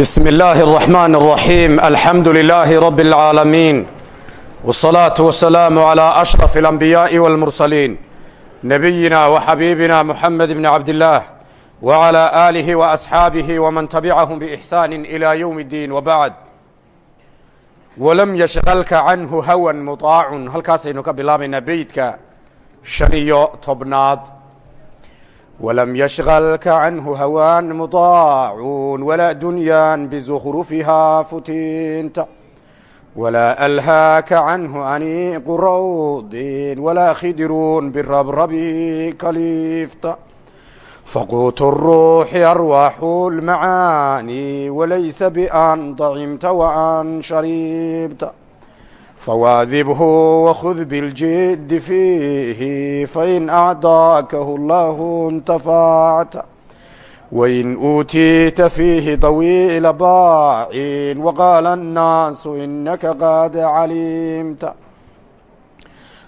بسم الله الرحمن الرحيم الحمد لله رب العالمين والصلاة والسلام على أشرف الأنبياء والمرسلين نبينا وحبيبنا محمد بن عبد الله وعلى آله وأصحاabه ومن تبعهم بإحسان إلى يوم الدين وبعد ولم يشغلka canhu hwى مطاac halkaasaynu ka bilaabaynaa beydka شhan iyo tobnaad ولم يشغلك عنه هوان مطاع ولا دنيا بزخرفها فتنت ولا ألهاك عنه أنيق روض ولا خدر بالربرب كليفت فقوت الروح أرواح المعاني وليس بأن طعمت وأن شربت فواذبه وخذ بالجد فيه فإن أعطاكه الله انتفعت وإن أوتيت فيه طويل باع وقال الناس إنك قد علمت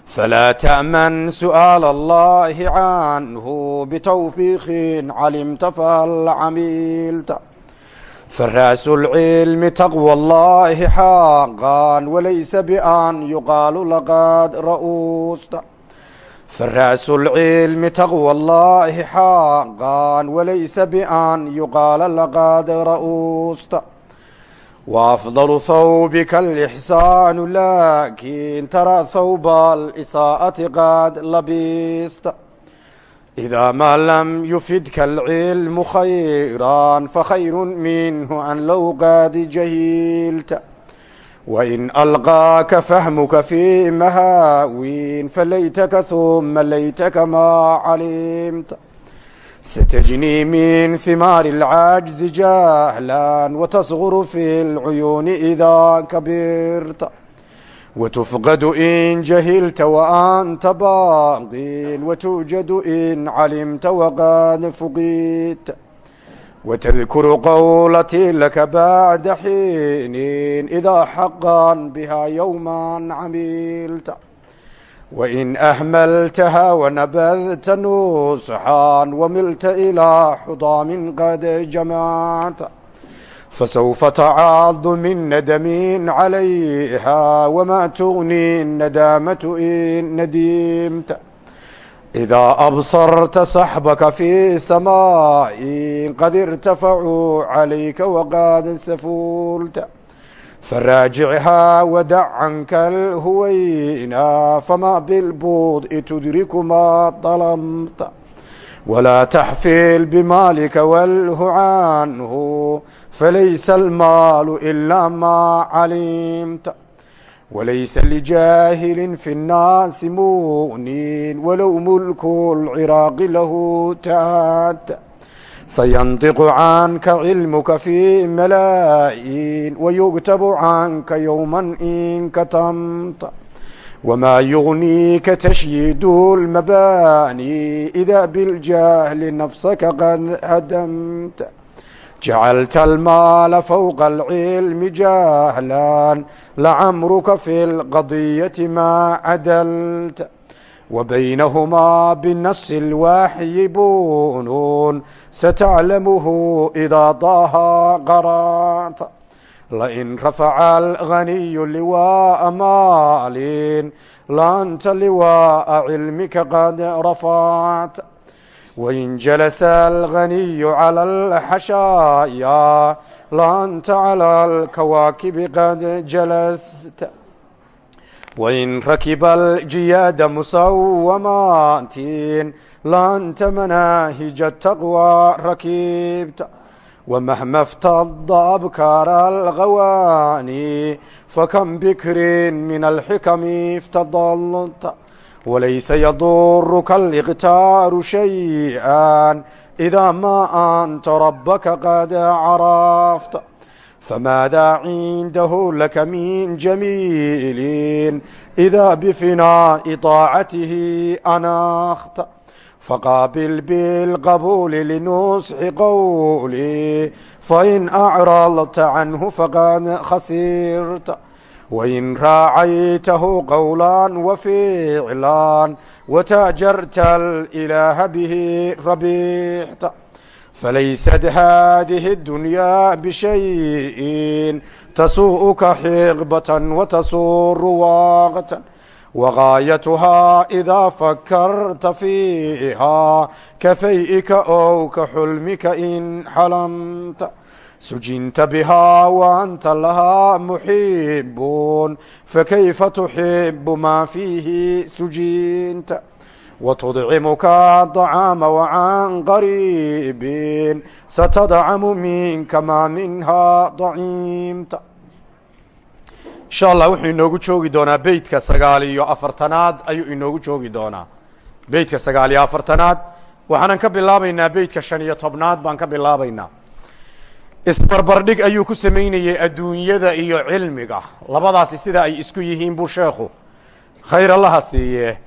فلا تأمن سؤال الله عنه بتوبيخ علمت فهل عملت فراس العلم تقوى الله حقا وليس بأن يقال لقد رؤوست فراس العلم تقوى الله حقا وليس بأن يقال لقد رؤوست وأفضل ثوبك الإحسان لكن ترى ثوب الإساءة قد لبست إذا ما لم يفدك العلم خيرا فخير منه أن لو قد جهلت وإن ألقاك فهمك في مهاوين فليتك ثم ليتك ما علمت ستجني من ثمار العجز جهلا وتصغر في العيون إذا كبرت وتفقد إن جهلت وأنت باق وتوجد إن علمت وقد فقيت وتذكر قولتي لك بعد حين إذا حقا بها يوما عملت وإن أهملتها ونبذت نصحا وملت إلى حضام قد جمعت fasawfa tacaadu min nadamin calayha wamaa tugni nadaamatu in nadimta idaa absarta saxbaka fi samaa'i qad irtafacuu calayka waqaadan safuulta faraajichaa wadac canka alhuwayna famaa bilbuudi tudriku maa dalamta ولا تحفل بمالك واله عنه فليس المال إلا ما علمت وليس لجاهل في الناس مؤنين ولو ملك العراق له تات سينطق عنك علمك في ملايين ويكتب عنك يوما إن كتمت وما يغنيك تشييد المباني إذا بالجهل نفسك قد هدمت جعلت المال فوق العلم جهلا لعمرك في القضية ما عدلت وبينهما بالنص الواحي بونون ستعلمه إذا طه قرات lain rafaca alghaniyu liwaa'a maalin laanta liwaa'a cilmika qad rafacta wain jalasa alghaniyu cala alxashaaya laanta cala alkawaakibi qad jalasta wain rakiba aljiyaada musawamaatin laanta manaahija taqwa rakibta ومهما افتض أبكار الغواني فكم بكر من الحكم افتضلت وليس يضرك الاغتار شيئا إذا ما أنت ربك قد عرفت فماذا عنده لك من جميل إذا بفناء طاعته أنخت faqaabil bilqabuuli linusxi qowlii fain acradta canhu faqad khasirta wain raacaytahu qowlan waficlan wataajarta alilaaha bihi rabixta falaysat haadihi اdunyaa bishayin tasuuka xiqbatan watasuru waqtan wagaayatuhaa idaa fakarta fiihaa kafay'ika ow ka xulmika in xalamta sujinta bihaa waanta lahaa muxibuun fakayfa tuxibu maa fiihi sujinta watudcimuka dacaama wacan qariibin satadcamu minka maa minhaa daciimta insha allah wuxuu inoogu joogi doonaa beytka sagaal iyo afartanaad ayuu inoogu joogi doonaa. Beytka sagaal iyo afartanaad. Waxaanan ka bilaabaynaa beytka shan iyo tobnaad baan ka bilaabaynaa. Isbarbardhig ayuu ku samaynayey adduunyada iyo cilmiga. Labadaasi sida ay isku yihiin buu sheekhu. Khayr allaha siiye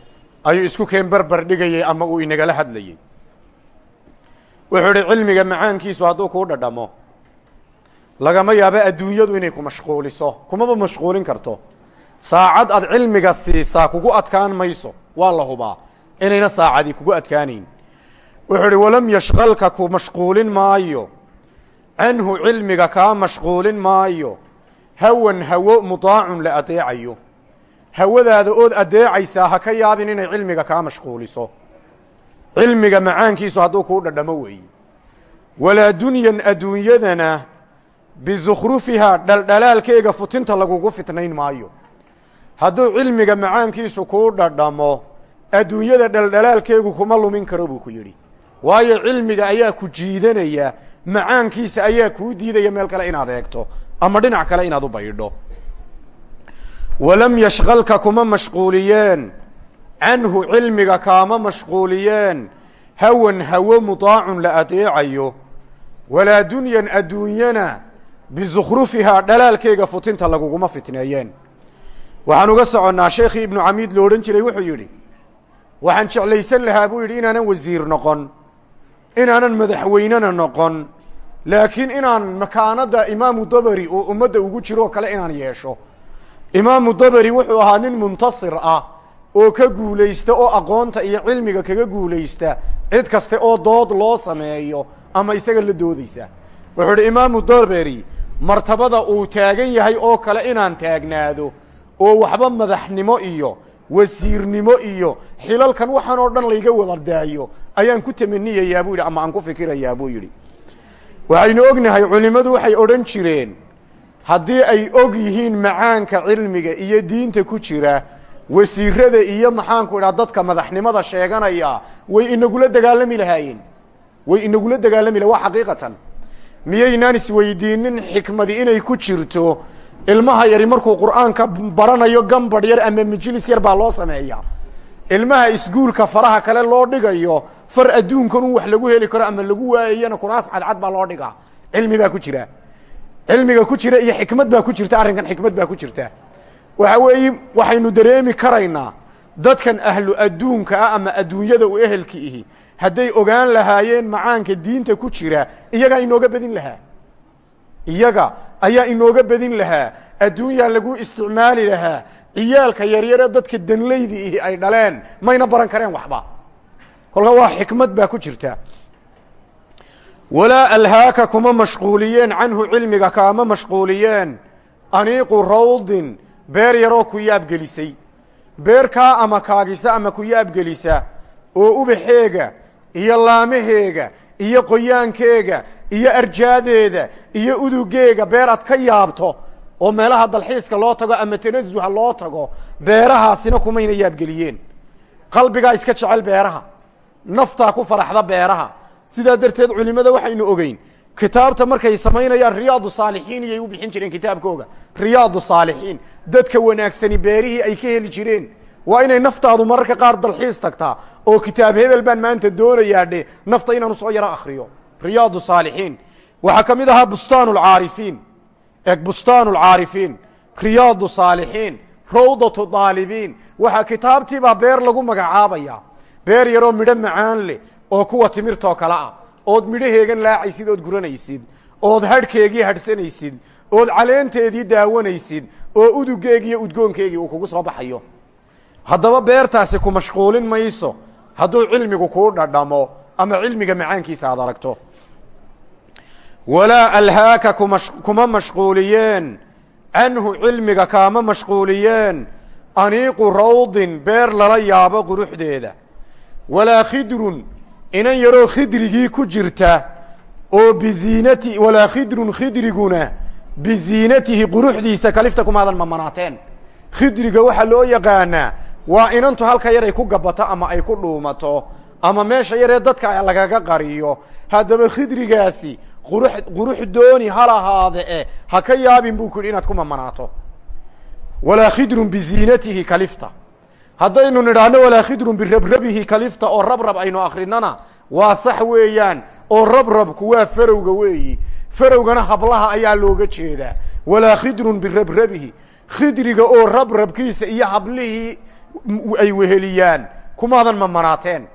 ayuu isku keen barbar dhigayey ama uu inagala hadlayey wuxuu idhi cilmiga macaankiisu hadduu kuu dhadhamo lagama yaabo adduunyadu inay ku mashquuliso kumaba mashquulin karto. Saacad aad cilmiga siisaa kugu adkaan mayso waa la hubaa. Inayna saacadii kugu adkaanayn. Wuxuu idhi walam yashqalka ku mashquulin maayo. Canhu cilmiga kaa mashquulin maayo. Hawan hawo mudaacun la adeecayo hawadaada ood adeecaysaa ha ka yaabin inay cilmiga kaa mashquuliso. Cilmiga macaankiisu hadduu kuu dhadhamo weeye walaa dunyan adduunyadana bizukhrufihaa dhaldhalaalkeega futinta lagugu fitnayn maayo. Hadduu cilmiga macaankiisu kuu dhadhamo adduunyada dhaldhalaalkeegu kuma lumin karo buu ku yidhi. Waayo cilmiga ayaa ku jiidanaya macaankiisa ayaa kuu diidaya meel kale inaad eegto ama dhinac kale inaad u baydho. Walam yashqalka kuma mashquuliyeen canhu cilmiga kaama mashquuliyeen hawan hawo mudaacun la adeecayo. Walaa dunyan adduunyana bizukhrufihaa dhalaalkeega futinta laguguma fitneeyeen waxaan uga soconnaa sheekhii ibnu camiid lo odhan jiray wuxuu yidhi waxaan jeclaysan lahaa buu yidhi inaanan wasiir noqon inaanan madaxweynena noqon laakiin inaan makaanadda imaamu dabari oo ummadda ugu jiro oo kale inaan yeesho imaamu dabari wuxuu ahaa nin muntasir ah oo ka guulaysta oo aqoonta iyo cilmiga kaga guulaysta cid kaste oo dood loo sameeyo ama isaga la doodaysa wuxuu idhi imaamu dabari martabada uu taagan yahay oo kale inaan taagnaado oo waxba madaxnimo iyo wasiirnimo iyo xilalkan waxaan oo dhan layga wada daayo ayaan ku tamaniyayaa buu yidhi ama aan ku fikirayaa buu yidhi. Waxaynu ognahay culimmadu waxay odhan jireen haddii ay og yihiin macaanka cilmiga iyo diinta ku jira wasiirada iyo maxaanku idhaha dadka madaxnimada sheeganaya way inagula dagaalami lahaayeen. Way inagula dagaalami laha waa xaqiiqatan miyaynaan isweydiinin xikmadi inay ku jirto? Ilmaha yari markuu qur'aanka baranayo gambadh yar ama majlis yar baa loo sameeya ilmaha isguulka faraha kale loo dhigayo far adduunkan un wax lagu heli karo ama lagu waayayana kuraas cadcad baa loo dhigaa. Cilmi baa ku jira. Cilmiga ku jira iyo xikmad baa ku jirta arrinkan xikmad baa ku jirta. Waxa weeye waxaynu dareemi karaynaa dadkan ahlu adduunka ah ama adduunyada u ehelka ihi hadday ogaan lahaayeen macaanka diinta ku jira iyagaa inooga bedin lahaa. Iyaga ayaa inooga bedin lahaa. Adduunyaa lagu isticmaali lahaa. Ciyaalka yaryare dadka danlaydi ay dhaleen mayna baran kareen waxba. Kolka waa xikmad baa ku jirta. Walaa alhaaka kuma mashquuliyeen canhu cilmiga kaama mashquuliyeen. Aniiqu rawdin beer yaroo ku yaabgelisay beerkaa ama kaagisa ama ku yaabgelisa oo ubaxeega iyo laamaheega iyo qoyaankeega iyo arjaadeeda iyo udugeega beer ad ka yaabto oo meelaha dalxiiska loo tago ama tanasuha loo tago beerahaasina kumayna yaabgeliyeen. Qalbigaa iska jecel beeraha naftaa ku faraxda beeraha. Sidaa darteed culimada waxaynu ogeyn kitaabta markay samaynayaan riyaadu saalixiin iyay u bixin jireen kitaabkooga. Riyaadu saalixiin dadka wanaagsani beerihii ay ka heli jireen waa inay naftaadu mararka qaar dalxiis tagtaa oo kitaab hebel baan maanta doonayaa dhe nafta inaan u soo yaro akriyo riyaadu saalixiin. Waxaa ka mid ahaa bustaanu lcaarifiin eg bustaanu lcaarifiin riyaadu saalixiin. Rawdatu daalibiin. Waxaa kitaabtiibaa beer lagu magacaabaya. Beer yaroo midho macaan leh oo kuwa timirtoo kale ah. Ood midhaheegan laacaysid ood guranaysid. Ood hadhkeegii hadhsanaysid. Ood caleenteedii daawanaysid. Oo udugeegii iyo udgoonkeegii uu kugu soo baxayo haddaba beertaasi ku mashquulin mayso. Hadduu cilmigu kuu dhadhamo ama cilmiga macaankiisa aad aragto. Walaa alhaaka kuma mashquuliyeen. Canhu cilmiga kaama mashquuliyeen. Aniiqu rawdin beer lala yaabo quruxdeeda. Walaa khidrun inan yaroo khidrigii ku jirta oo biziinati walaa khidrun khidriguna biziinatihi quruxdiisa kalifta kumaadan mamanaateen khidriga waxaa loo yaqaanaa waa inantu halka yar ay ku gabato ama ay ku dhuumato ama meesha yaree dadka lagaga qariyo. Haddaba khidrigaasi qurux qurux dooni ha lahaade e ha ka yaabin buu ku yidhi inaad ku mamanaato. Walaa khidrun biziinatihi kalifta. Haddaynu nidhaahno walaa khidrun birabrabihi kalifta oo rabrab aynu akrinana waa sax weeyaan oo rabrabku waa farowga weeyi. Farowgana hablaha ayaa looga jeedaa. Walaa khidrun birabrabihi khidriga oo rabrabkiisa iyo hablihii ay weheliyaan. Kumaadan mamanaateen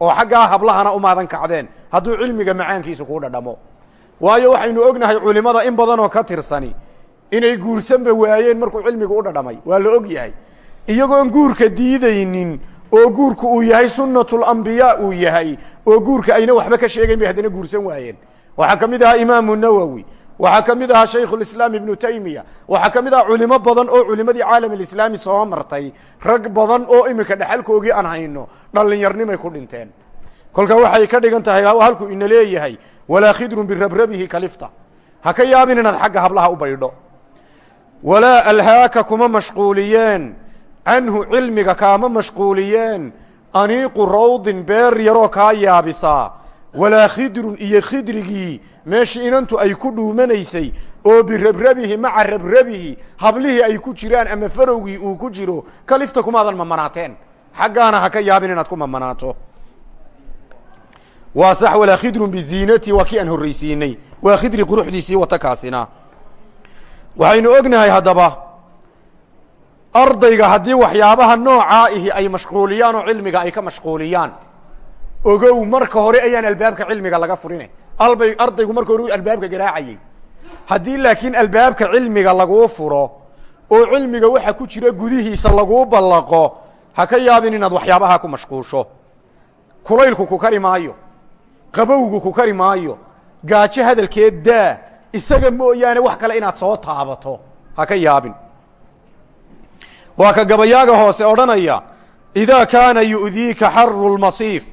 oo xaggaa hablahana umaadan kacdeen. Hadduu cilmiga macaankiisa kuu dhadhamo. Waayo waxaynu ognahay culimada in badanoo ka tirsani inay guursanba waayeen markuu cilmigu u dhadhamay. Waa la og yahay. Iyagoon guurka diidaynin oo guurku uu yahay sunatulambiyaa uu yahay oo guurka ayna waxba ka sheegayn bay haddana guursan waayeen. Waxaa ka mid ahaa imaamu nawowi waxaa ka mid ahaa shaykhulislaam ibnu taymiya. Waxaa ka mid aha culimo badan oo culimadii caalam alislaami soo martay. Rag badan oo iminka dhexalkoogii aan hayno dhallinyarnimay ku dhinteen. Kolka waxay ka dhigan tahay halkuu ina leeyahay. Walaa khidrun birabrabihi kalifta. Ha ka yaabin inaad xagga hablaha u baydho. Walaa alhaaka kuma mashquuliyeen. Canhu cilmiga kaama mashquuliyeen. Aniiqu rawdin beer yaroo kaa yaabisaa walaa khidrun iyo khidrigii meeshii inantu ay ku dhuumanaysay oo birabrabihi maca rabrabihi hablihii ay ku jiraan ama farowgii uu ku jiro kalifta kumaadan mamanaateen xaggaana ha ka yaabin inaad ku mamanaato waa sax walaa khidrun biziinati waa kii aan horraysiinay. Waa khidri quruxdiisii wata kaasina. Waxaynu ognahay haddaba ardayga haddii waxyaabaha noocaa ihi ay mashquuliyaan cilmiga ay ka mashquuliyaan ogow marka hore ayaan albaabka cilmiga laga furine. Albay ardaygu marka hore albaabka garaacayey haddii laakiin albaabka cilmiga laguu furo oo cilmiga waxa ku jira gudihiisa laguu ballaqo ha ka yaabin inaad waxyaabaha ku mashquusho. Kulaylku ku kari maayo. Qabowgu ku kari maayo. Gaajo hadalkeed daa. Isaga mooyaane wax kale inaad soo taabato. Ha ka yaabin. Waa ka gabayaaga hoose odhanaya idaa kaana yu'diika xaru lmasiif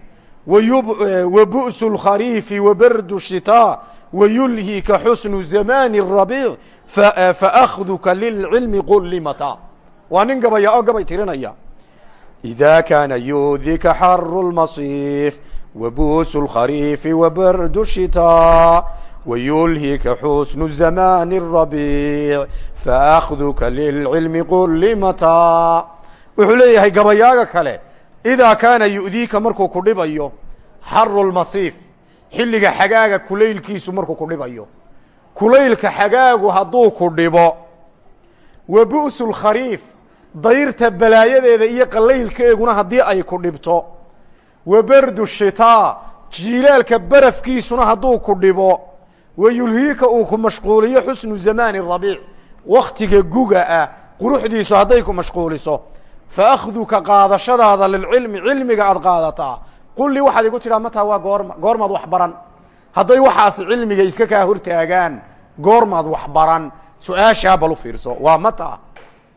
wa bu'su اlkhariifi wa bardu shitaa wayulhika xusnu zamani الrabiic faأkhduka lilcilmi qullimata waa nin gabaya oo gabay tirinaya إida kaana yu'dika xaru lmasiif wa bu'su اlkhariifi wa bardu shitaa wyulhika xusnu zamani الrabiic faأkhduka lilcilmi qullimata wuxuu leeyahay gabayaaga kale idaa kaana yu'diika markuu ku dhibayo xaru lmasiif xilliga xagaaga kulaylkiisu markuu ku dhibayo kulaylka xagaagu hadduu ku dhibo wa bu'su lkhariif dayrta balaayadeeda iyo qalaylkeeguna haddii ay ku dhibto wa berdu shitaa jiilaalka barafkiisuna hadduu ku dhibo wa yulhiika uu ku mashquuliyo xusnu zamaani rabiic waktiga guga ah quruxdiisu hadday ku mashquuliso fa akhduka qaadashadaada lilcilmi cilmiga aad qaadataa qulli waxaad igu tidhaa mataa waa goorma goormaad wax baran hadday waxaasi cilmiga iska kaa hortaagaan goormaad wax baran su'aashaa bal u fiirso waa mata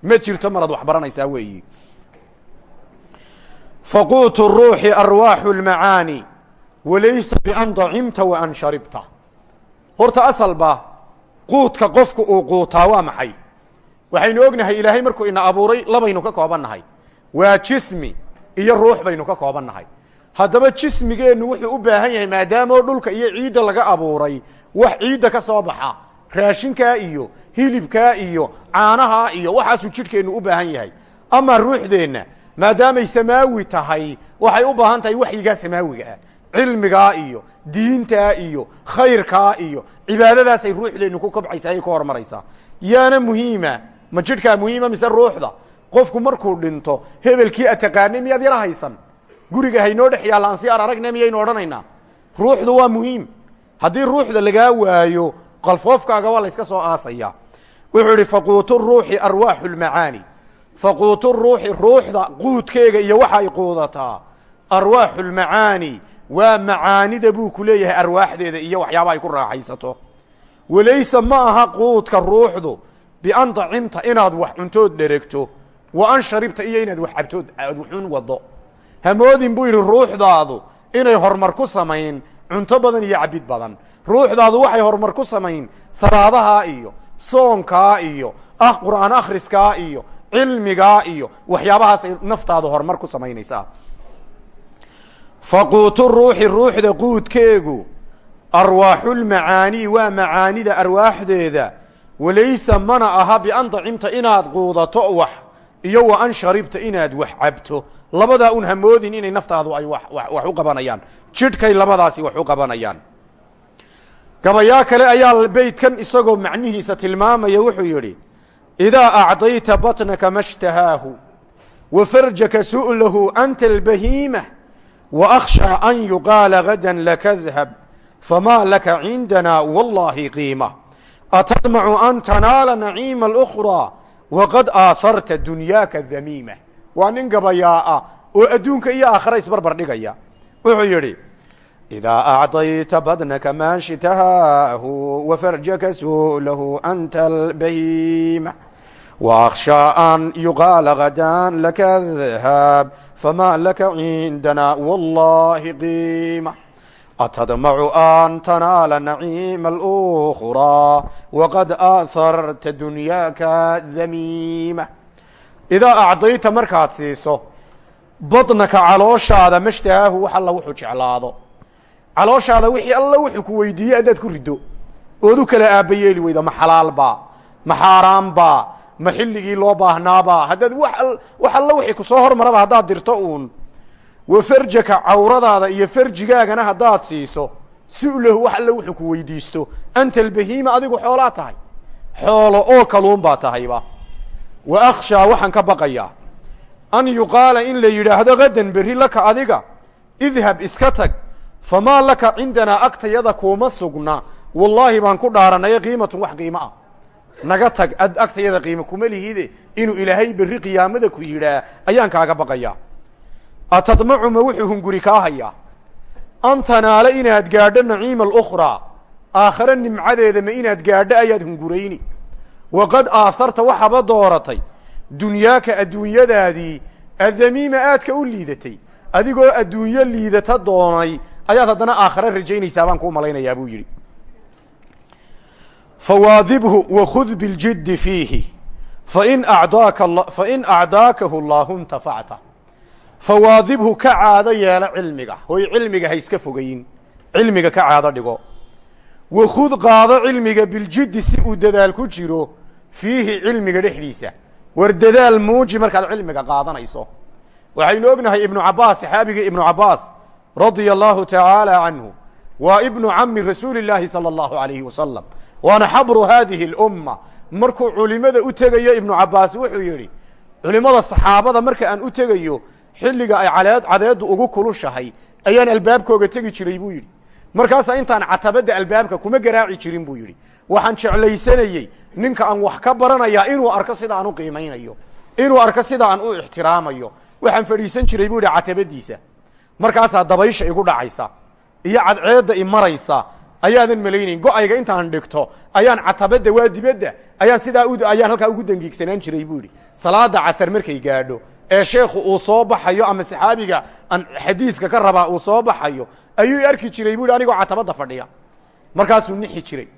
ma jirto maraad wax baranaysaa weeyi faquutu ruuxi arwaaxu lmacaani walaysa bian dacimta wa an sharibta horta asalba quudka qofku uu quutaa waa maxay waxaynu ognahay ilaahay markuu ina abuuray labaynu ka kooban nahay waa jismi iyo ruux baynu ka kooban nahay haddaba jismigeennu wuxuu u baahan yahay maadaamoo dhulka iyo ciidda laga abuuray wax ciidda ka soo baxa raashinkaa iyo hilibkaa iyo caanahaa iyo waxaasuu jidhkeennu u baahan yahay. Ama ruuxdeenna maadaamay samaawi tahay waxay u baahan tahay waxyigaa samaawiga ah. Cilmigaa iyo diintaa iyo khayrkaa iyo cibaadadaasay ruuxdeennu ku kobcaysa ay ka hormaraysaa yaana muhiima ma jidhkaa muhiima mise ruuxda? Qofku markuu dhinto hebelkii ataqaanay miyaad yana haysan? Guriga haynoo dhex yaalla aan si ar aragna miyaynu odhanaynaa? Ruuxdu waa muhiim. Haddii ruuxda lagaa waayo qalfoofkaaga waa la yska soo aasaya. Wuxuu idhi faquutu ruuxi arwaaxu lmacaani faquutu ruuxi ruuxda quudkeega iyo waxa ay quudataa. Arwaaxu lmacaani waa macaanida buu ku leeyahay arwaaxdeeda iyo waxyaaba ay ku raaxaysato. Walaysa ma aha quudka ruuxdu bian dacimta inaad wax cuntood dheregto wa an sharibta iyo inaad wax cabtood aad waxun wado hamoodin buu yidhi ruuxdaadu inay horumar ku samayn cunto badan iyo cabid badan ruuxdaadu waxay horumar ku samayn salaadahaa iyo soonkaa iyo ah qur'aan akhriskaa iyo cilmigaa iyo waxyaabahaasay naftaadu horumar ku samaynaysaa faquutu ruuxi ruuxda quudkeegu arwaaxulmacaanii waa macaanida arwaaxdeeda walaysa mana aha bian dacimta inaad quudato wax iyo wa an sharibta inaad wax cabto. Labadaa un hamoodin inay naftaadu ay wax u qabanayaan. Jidhkay labadaasi wax u qabanayaan. Gabayaa kale ayaa beydkan isagoo macnihiisa tilmaamaya wuxuu yidhi idaa acdayta batnaka mashtahaahu wa farjaka su'lahu anta albahiima wa akhshaa an yuqaala gadan lakadhab famaa laka cindana wallahi qiima atadmacu an tanaala naciima alأkhraa waqad aaharta dunyaaka damiima waa nin gabayaa ah oo adduunka iyo aakhira isbarbar dhigaya wuxuu yidhi idaa acdayta badnaka maanshitahaahu wafarjaka su'lahu anta albahiima waakhshaa an yuqaala gadaan laka dhaab famaa laka cindana wallahi qiima atadmacu an tanaala naciima alأkhraa waqad aaharta dunyaaka damiima idaa acdayta markaad siiso badnaka calooshaada mashtahaahu wax alla wuxuu jeclaado calooshaada wixii alla wuxuu ku weydiiyey haddaad ku riddo ood u kala aaba yeeli weyda ma xalaalbaa ma xaaraanbaa ma xilligii loo baahnaabaa haddaad wax alla wixii ku soo hormaraba haddaad dirto uun wa farjaka cawradaada iyo farjigaagana haddaad siiso su'lahu wax alle wuxuu ku weydiisto anta albahiima adigu xoolaa tahay. Xoolo oo kaluun baa tahayba. Wa akhshaa waxaan ka baqayaa. An yuqaala in la yidhaahdo gadan berri laka adiga idhab iska tag famaa laka cindanaa agtayada kuuma sugna. Wallaahi baan ku dhaaranaya qiimatun wax qiimo ah. Naga tag ad agtayada qiimo kuma lihide inuu ilaahay berri qiyaamada ku yidhaa ayaan kaaga baqayaa atadmacu ma wuxuu hunguri kaa hayaa an tanaale inaad gaadho naciima alukhraa aakhare nimcadeeda ma inaad gaadho ayaad hungurayni. Waqad aaharta waxaaba dooratay. Dunyaaka adduunyadaadii adamiima aadka u liidatay. Adigoo adduunyo liidata doonay ayaad haddana aakhare rajaynaysaa baan kuu malaynayaa buu yidhi. Fawaadibhu wakhud biاljiddi fiihi. Fain adaaka fain acdaakahu allaahu intafacta fawaadibhu ka caado yeelo cilmiga. Hoy cilmiga ha iska fogayin cilmiga ka caado dhigo. Wakhud qaado cilmiga biljiddi si uu dadaal ku jiro fiihi cilmiga dhexdiisa. War dadaal muuji markaad cilmiga qaadanayso. Waxaynu ognahay ibnu cabaas saxaabigii ibnu cabaas radia allahu tacaala canhu waa ibnu cami rasuuli illaahi sala allahu alayhi wasalam waana xabru haadihi اlumma markuu culimada u tegayo ibnu cabaas wuxuu yidhi culimada saxaabada marka aan xilliga ay cadeeddu ugu kulushahay ayaan albaabkooga tegi jiray buu yidhi. Markaasaa intaan catabadda albaabka kuma garaaci jirin buu yidhi. Waxaan jeclaysanayey ninka aan wax ka baranayaa inuu arko sida aan u qiimaynayo inuu arko sida aan u ixtiraamayo. Waxaan fadhiisan jiray buu yidhi catabadiisa markaasaa dabaysha igu dhacaysa iyo cadceedda i maraysa ayaadan malaynayn. Go'ayga intaan dhigto ayaan catabadda waa dibadda ayaan sidaa ayaan halkaa ugu dangiigsanaan jiray buu yidhi. Salaada casar markay gaadho ee sheekhu uu soo baxayo ama saxaabiga aan xadiidka ka rabaa uu soo baxayo ayuu arki jiray bu anigoo catabadda fadhiya. Markaasuu nixi jiray.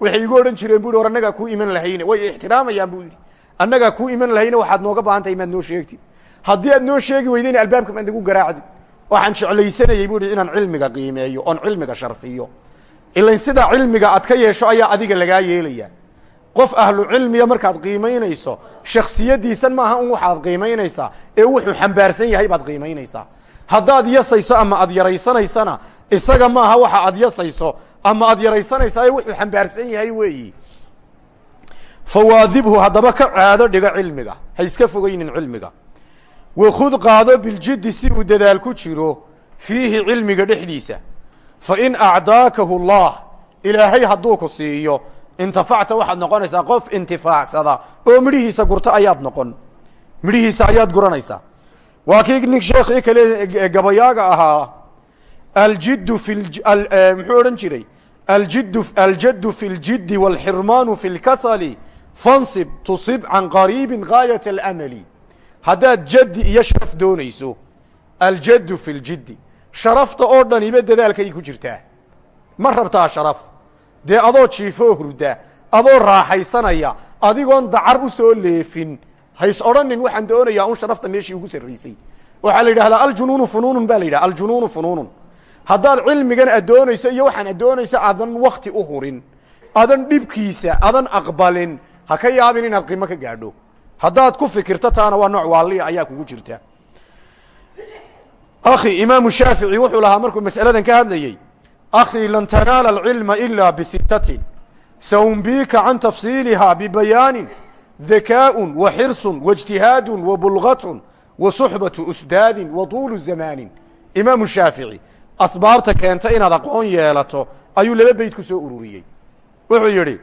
Waxay igu odhan jireen bu war annagaa kuu iman lahayne way ixtiraamayaan buu yidhi annagaa kuu iman lahayne waxaad nooga baahan tahay maad noo sheegtid haddii aad noo sheegi weydayna albaabka maad nagu garaacdi waxaan jeclaysanayey bu yidhi inaan cilmiga qiimeeyo oon cilmiga sharfiyo. Ilan sidaa cilmiga aad ka yeesho ayaa adiga lagaa yeelaya qof ahlu cilmiya markaad qiimaynayso shaksiyadiisan maaha un waxaad qiimaynaysaa ee wuxuu xambaarsan yahay baad qiimaynaysaa. Haddaad yasayso ama aad yaraysanaysana isaga maaha waxa aad yasayso ama aad yaraysanaysaa ee wuxuu xambaarsan yahay weeyi. Fawaadibhu haddaba ka caado dhigo cilmiga ha iska fogaynin cilmiga. Wakhud qaado biljiddi si uu dadaal ku jiro fiihi cilmiga dhexdiisa. Fain acdaakahu allah ilaahay hadduu ku siiyo intafacta waxaad noqonaysaa qof intifaacsada oo midhihiisa gurta ayaad noqon midhihiisa ayaad guranaysaa waa kii nin sheekhii kale gabayaaga ahaa aljiddu fi muxuu odhan jiray aljiddu aljaddu fi اljiddi wاlxirmaanu fi اlkasali fansib tusib can qariibin gaayat اlamali haddaad jaddi iyo sharaf doonayso aljaddu fi ljiddi sharafta oo dhaniba dadaalkay ku jirtaa ma rabtaa sharaf dee adoo jiifoo hurda adoo raaxaysanaya adigoon dacar u soo leefin. Hays odhanin waxaan doonayaa un sharafta meeshii ugu sarraysay. Waxaa la yidhahdaa aljunuunu funuunun ba la yidhaha aljunuunu funuunun. Haddaad cilmigan addoonayso iyo waxaan addoonayso aadan wakti u hurin adan dhibkiisa adan aqbalin ha ka yaabin inaad qiimo ka gaadho. Haddaad ku fikirto taana waa nooc waaliya ayaa kugu jirta. Akhi imaamu shaafici wuxuu lahaa markuu mas'aladan ka hadlayey akhi lan tanaala alcilma ila bisittatin saumbika can tafsiilihaa bibayaanin dakaaءun wa xirsun waاjtihaadun wa bulgatun wa suxbatu usdaadin wa tuulu zamaanin imaamu shaafici asbaabta keenta inaad aqoon yeelato ayuu laba beyt ku soo ururiyey wuxuu yidhi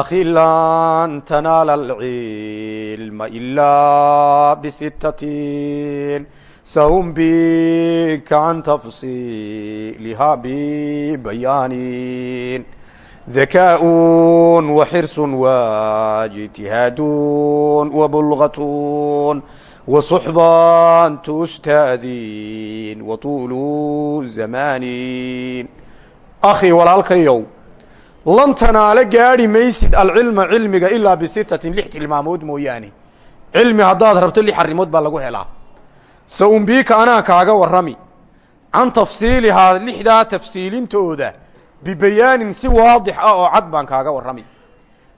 akhi lan tanaala alcilma ilaa bisittatin sahum bika can tafsilihaa bibayaanin dakaaun wa xirsun wa jtihaadun wa bulgatun wa suxban tustaadin wa tuulu zamaanin akhii walaalkayow lan tanaalo gaadhi maysid alcilma cilmiga ilaa bisitatin lix tilmaamood mooyaane cilmi haddaad rabto lix arrimood baa lagu helaa sa umbiika anaa kaaga warrami. Can tafsiilihaa lixdaa tafsiilintooda bibayaanin si waadix ah oo cad baan kaaga warrami.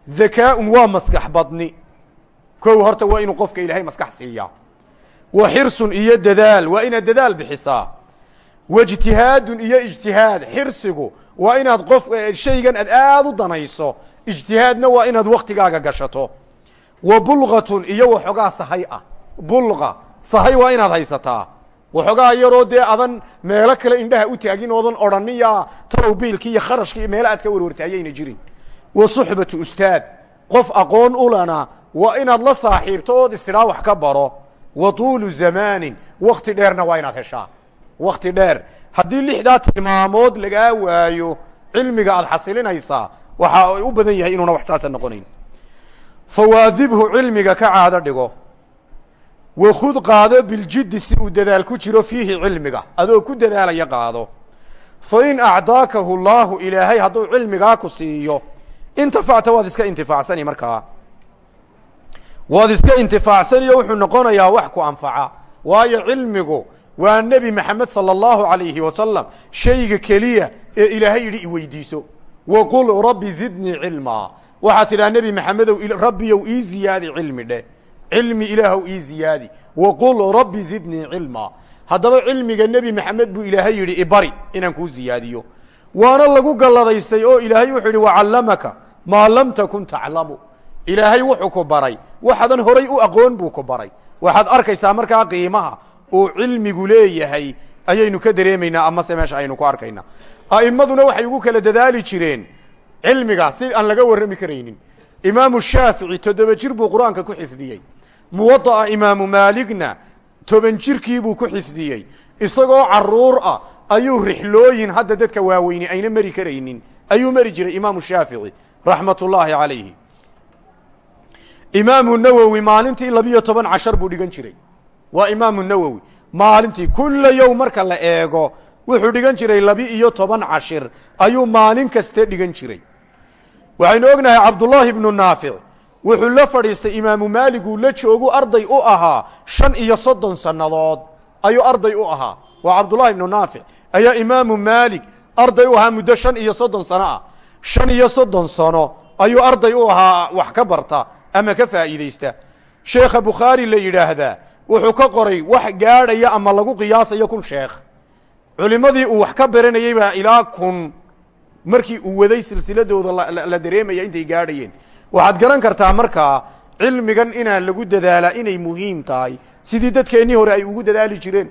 Dakaaun waa maskax badni. Kow horta waa inuu qofka ilaahay maskax siiyaa. Wa xirsun iyo dadaal waa inaad dadaal bixisaa. Wa ijtihaadun iyo ijtihaad xirsigu waa inaad qof shaygan aad aada u danayso. Ijtihaadna waa inaad waktigaaga gashato. Wa iyo waxoogaa sahay ah sahay waa inaad haysataa. Waxoogaa yaroo dee adan meelo kale indhaha u taagin oodan odhaniya talow biilkii iyo kharashkii meelo aad ka warwarta ayayna jirin. Wa suxbatu ustaad qof aqoon ulana waa inaad la saaxiibto ood istidhaa wax ka baro. Wa tuulu zamaanin wakti dheerna waa inaad heshaa. Wakti dheer haddii lixdaa tilmaamood lagaa waayo cilmiga aad xasilinaysaa waxa u badan yahay inuuna wax saasa noqonayn. Fawaadibhu cilmiga ka caado dhigo wakhud qaado biljiddi si uu dadaal ku jiro fiihi cilmiga adoo ku dadaalaya qaado. Fa in acdaakahu llaahu ilaahay hadduu cilmigaa ku siiyo intafacta waad iska intifaacsani markaa waad iska intifaacsaniyo wuxuu noqonayaa wax ku anfaca. Waayo cilmigu waa nebi maxamed sala allahu alayhi wasalam shayga keliya ee ilaahay yidhi iweydiiso waqul rabbi zidnii cilmaa waxaad tidhaha nebi maxamedow rabbiyow ii ziyaadi cilmi dheh cilmi ilaahow ii ziyaadi. Waqul rabbi zidnii cilmaa haddaba cilmiga nebi maxamed buu ilaahay yidhi ibari inaan kuu ziyaadiyo. Waana lagu galladaystay oo ilaahay wuxuu yidhi wacallamaka maa lam takun taclamu ilaahay wuxuu ku baray. Waxaadan horay u aqoon buu ku baray. Waxaad arkaysaa markaa qiimaha uu cilmigu leeyahay ayaynu ka dareemaynaa amase meesha aynu ku arkaynaa. A'immaduna waxay ugu kala dadaali jireen cilmiga si aan laga warrami karaynin. Imaamu shaafici toddoba jir buu qur'aanka ku xifdiyey muwada'a imaamu maaligna toban jirkii buu ku xifdiyey. Isagoo carruur ah ayuu rixlooyin hadda dadka waaweyni ayna mari karaynin. Ayuu mari jiray imaamu shaafici raxmat ullaahi calayhi. Imaamu nawowi maalintii labiyo toban cashar buu dhigan jiray. Waa imaamu nawowi maalintii kulla yowm marka la eego wuxuu dhigan jiray labi-iyo toban cashir. Ayuu maalin kaste dhigan jiray. Waxaynu ognahay cabdullaahi ibnu naafic wuxuu la fadhiistay imaamu maalig uu la joogu arday u ahaa shan iyo soddon sannadood. Ayuu arday u ahaa. Waa cabdullahi ibnu naafic. Ayaa imaamu maalig arday u ahaa muddo shan iyo soddon sano ah. Shan iyo soddon sano ayuu arday u ahaa wax ka barta ama ka faa'iidaysta. Sheekha bukhaari la yidhaahdaa wuxuu ka qoray wax gaadhaya ama lagu qiyaasayo kun sheekh. Culimmadii uu wax ka baranayey baa ilaa kun. Markii uu waday silsiladooda la dareemaya intay gaadhayeen waxaad garan kartaa markaa cilmigan inaan lagu dadaalaa inay muhiim tahay. Sidii dadkeennii hore ay ugu dadaali jireen.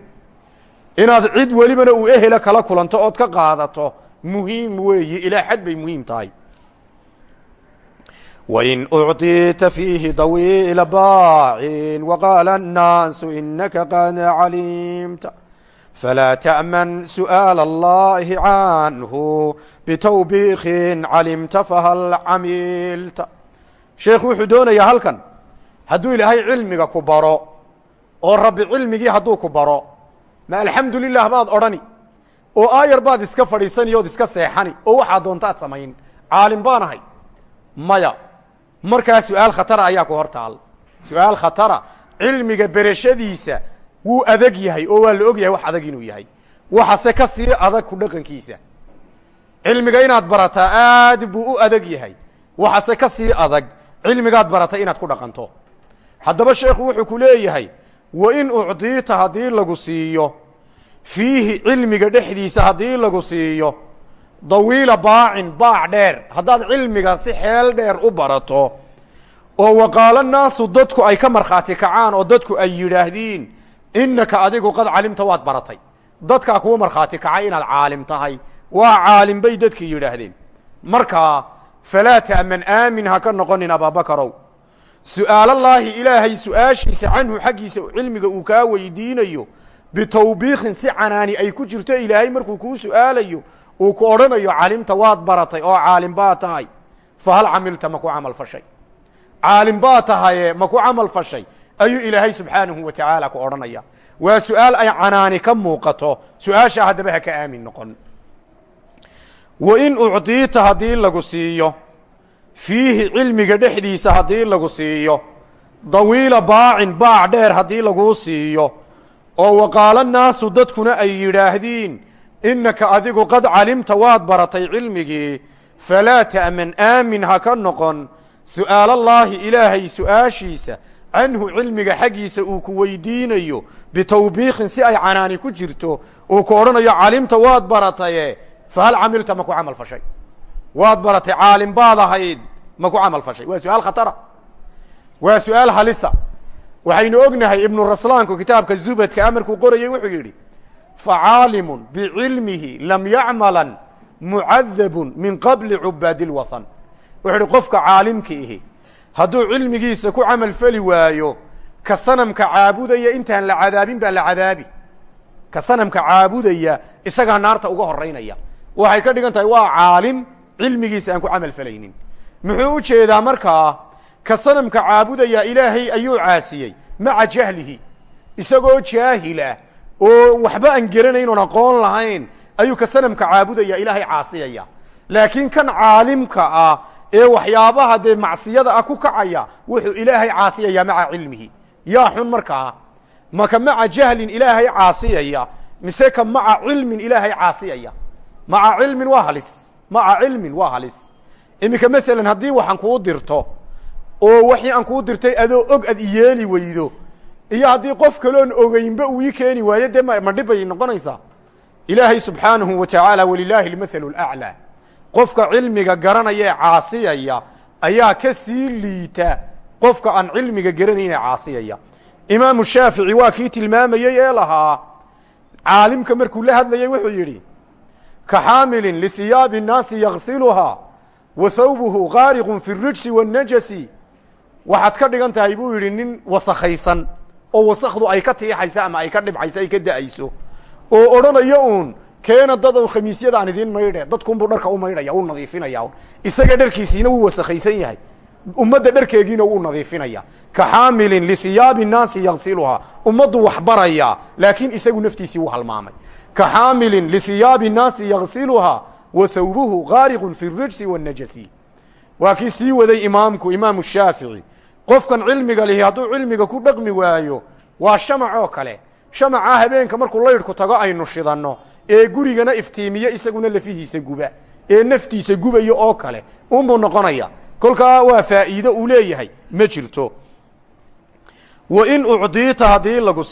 Inaad cid welibana uu ehela kala kulanto ood ka qaadato muhiim weeye ilaa xad bay muhiim tahay. Wain ucطiita fiihi dawiila baacin waqaala annaasu inaka qad calimta. Falaa ta'man su'aal allahi canhu bitawbiikin calimta fahal camilta sheekhu wuxuu doonayaa halkan hadduu ilaahay cilmiga ku baro oo rabbi cilmigii hadduu ku baro ma alxamdu lilah baad odhani oo aayar baad iska fadhiisani ood iska seexani oo waxaa doontaad samayn. Caalim baan ahay. Maya markaa su'aal khatara ayaa ku hor taal su'aal khatara cilmiga berashadiisa wuu adag yahay oo waa la og yahay wax adag inuu yahay. Waxase ka sii adag ku dhaqankiisa. Cilmiga inaad barataa aad buu u adag yahay. Waxase ka sii adag cilmigaad baratay inaad ku dhaqanto. Haddaba sheekhu wuxuu ku leeyahay wa in ucdiita haddii lagu siiyo fiihi cilmiga dhexdiisa haddii lagu siiyo dawiila baacin baac dheer. Haddaad cilmiga si xeel dheer u barato oo waqaalo naasu dadku ay ka markhaati kacaan oo dadku ay yidhaahdiin innaka adigu qad calimta waad baratay. Dadkaa kuwa markhaati kacay inaad caalim tahay. Waa caalim bay dadkii yidhaahdeen. Markaa falaa ta'man aamin ha ka noqonin abaabakarow su'aalallaahi ilaahay su'aashiisa canhu xaggiisa cilmiga uu kaa weydiinayo bitawbiikin si canaani ay ku jirto ilaahay markuu kuu su'aalayo uu ku odhanayo calimta waad baratay oo caalim baa tahay fa hal camilta ma ku camal fashay caalim baa tahaye ma ku camal fashay ayuu ilaahay subxaanahu wa tacaala ku odhanaya waa su'aal ay canaani ka muuqato su'aasha haddaba ha ka aamin noqon wa in ucdiita haddii lagu siiyo fiihi cilmiga dhexdiisa haddii lagu siiyo dawiila baacin baac dheer haddii laguu siiyo oo waqaalo naasu dadkuna ay yidhaahdiin innaka adigu qad calimta waad baratay cilmigii falaa ta'man aamin ha ka noqon su'aalallaahi ilaahay su'aashiisa canhu cilmiga xaggiisa uu ku weydiinayo bitawbiikin si ay canaani ku jirto uu ku odhanayo calimta waad barataye fahal camilta ma ku camal fashay waad baratay caalim baad ahayd ma ku camal fashay waa su'aal khatara waa su'aal halisa waxaynu ognahay ibnu raslaanku kitaabka zubadka amarkuu qorayey wuxuu yidhi facaalimun bicilmihi lam yacmalan mucadabun min qabli cubaadi lwathan wuxuu idhi qofka caalimka ihi hadduu cilmigiisa ku camal feli waayo ka sanamka caabudaya intaan la waxay ka dhigan tahay waa caalim cilmigiisa aan ku camal felaynin muxuu u jeedaa markaa ka sanamka caabudaya ilaahay ayuu caasiyey maca jahlihi. Isagoo jaahilah oo waxba aan geranayn oon aqoon lahayn ayuu ka sanamka caabudaya ilaahay caasiyaya. Laakiin kan caalimka ah ee waxyaabaha dee macsiyada ah ku kacaya wuxuu ilaahay caasiyaya maca cilmihi. Yaa xun markaa maka maca jahlin ilaahay caasiyaya mise ka maca cilmin ilaahay caasiyaya maca cilmin waa halis. Maca cilmin waa halis. Iminka masalan haddii waxaan kuu dirto oo waxii aan kuu dirtay adoo og ad iyeeli weydo iyo haddii qof kaloon ogeynba uu ii keeni waayo dee ma dhib bay noqonaysaa. Ilaahay subxaanahu wa tacaala walilaahi almathalu alaclaa. Qofka cilmiga garanaya ee caasiyaya ayaa ka sii liita qofka aan cilmiga garanayn ee caasiyaya. Imaamu shaafici waa kii tilmaamayey ee lahaa. Caalimka markuu la hadlayey wuxuu yidhi ka xaamilin lihiyaabi الnaasi yagsiluhaa wa hawbuhu gaariqun fi الrijsi wالnajasi waxaad ka dhigan tahay buu yidhi nin wasakhaysan oo wasakdu ay ka tiixayso ama ay ka dhibcayso ay ka da'ayso oo odhanayo uun keena dadow khamiisyada aan idiin maydhe dadkunbuu dharka u maydhaya u nadiifinaya isaga dharkiisiina wuu wasakhaysan yahay ummadda dharkeegiina wuu nadiifinaya ka xaamilin lihiyaabi الnaasi yagsiluhaa ummaddu wax baraya laakiin isagu naftiisii u halmaamay kaxaamilin لثياب naasi yagsiluhaa وثوبه hawbuhu في الرجس والنجس. wاnajasi waa kii sii waday imaamku imaamu shaafici qofkan cilmiga lihi hadduu cilmiga ku dhaqmi waayo waa shamacoo kale shamacaa habeenka markuu laydhku tago aynu shidanno ee gurigana iftiimiye isaguna lafihiisa guba ee naftiisa gubaya oo kale unbuu noqonaya kolkaa waa faa'iido uu leeyahay ma jirto wa in ucdiita haddii lagu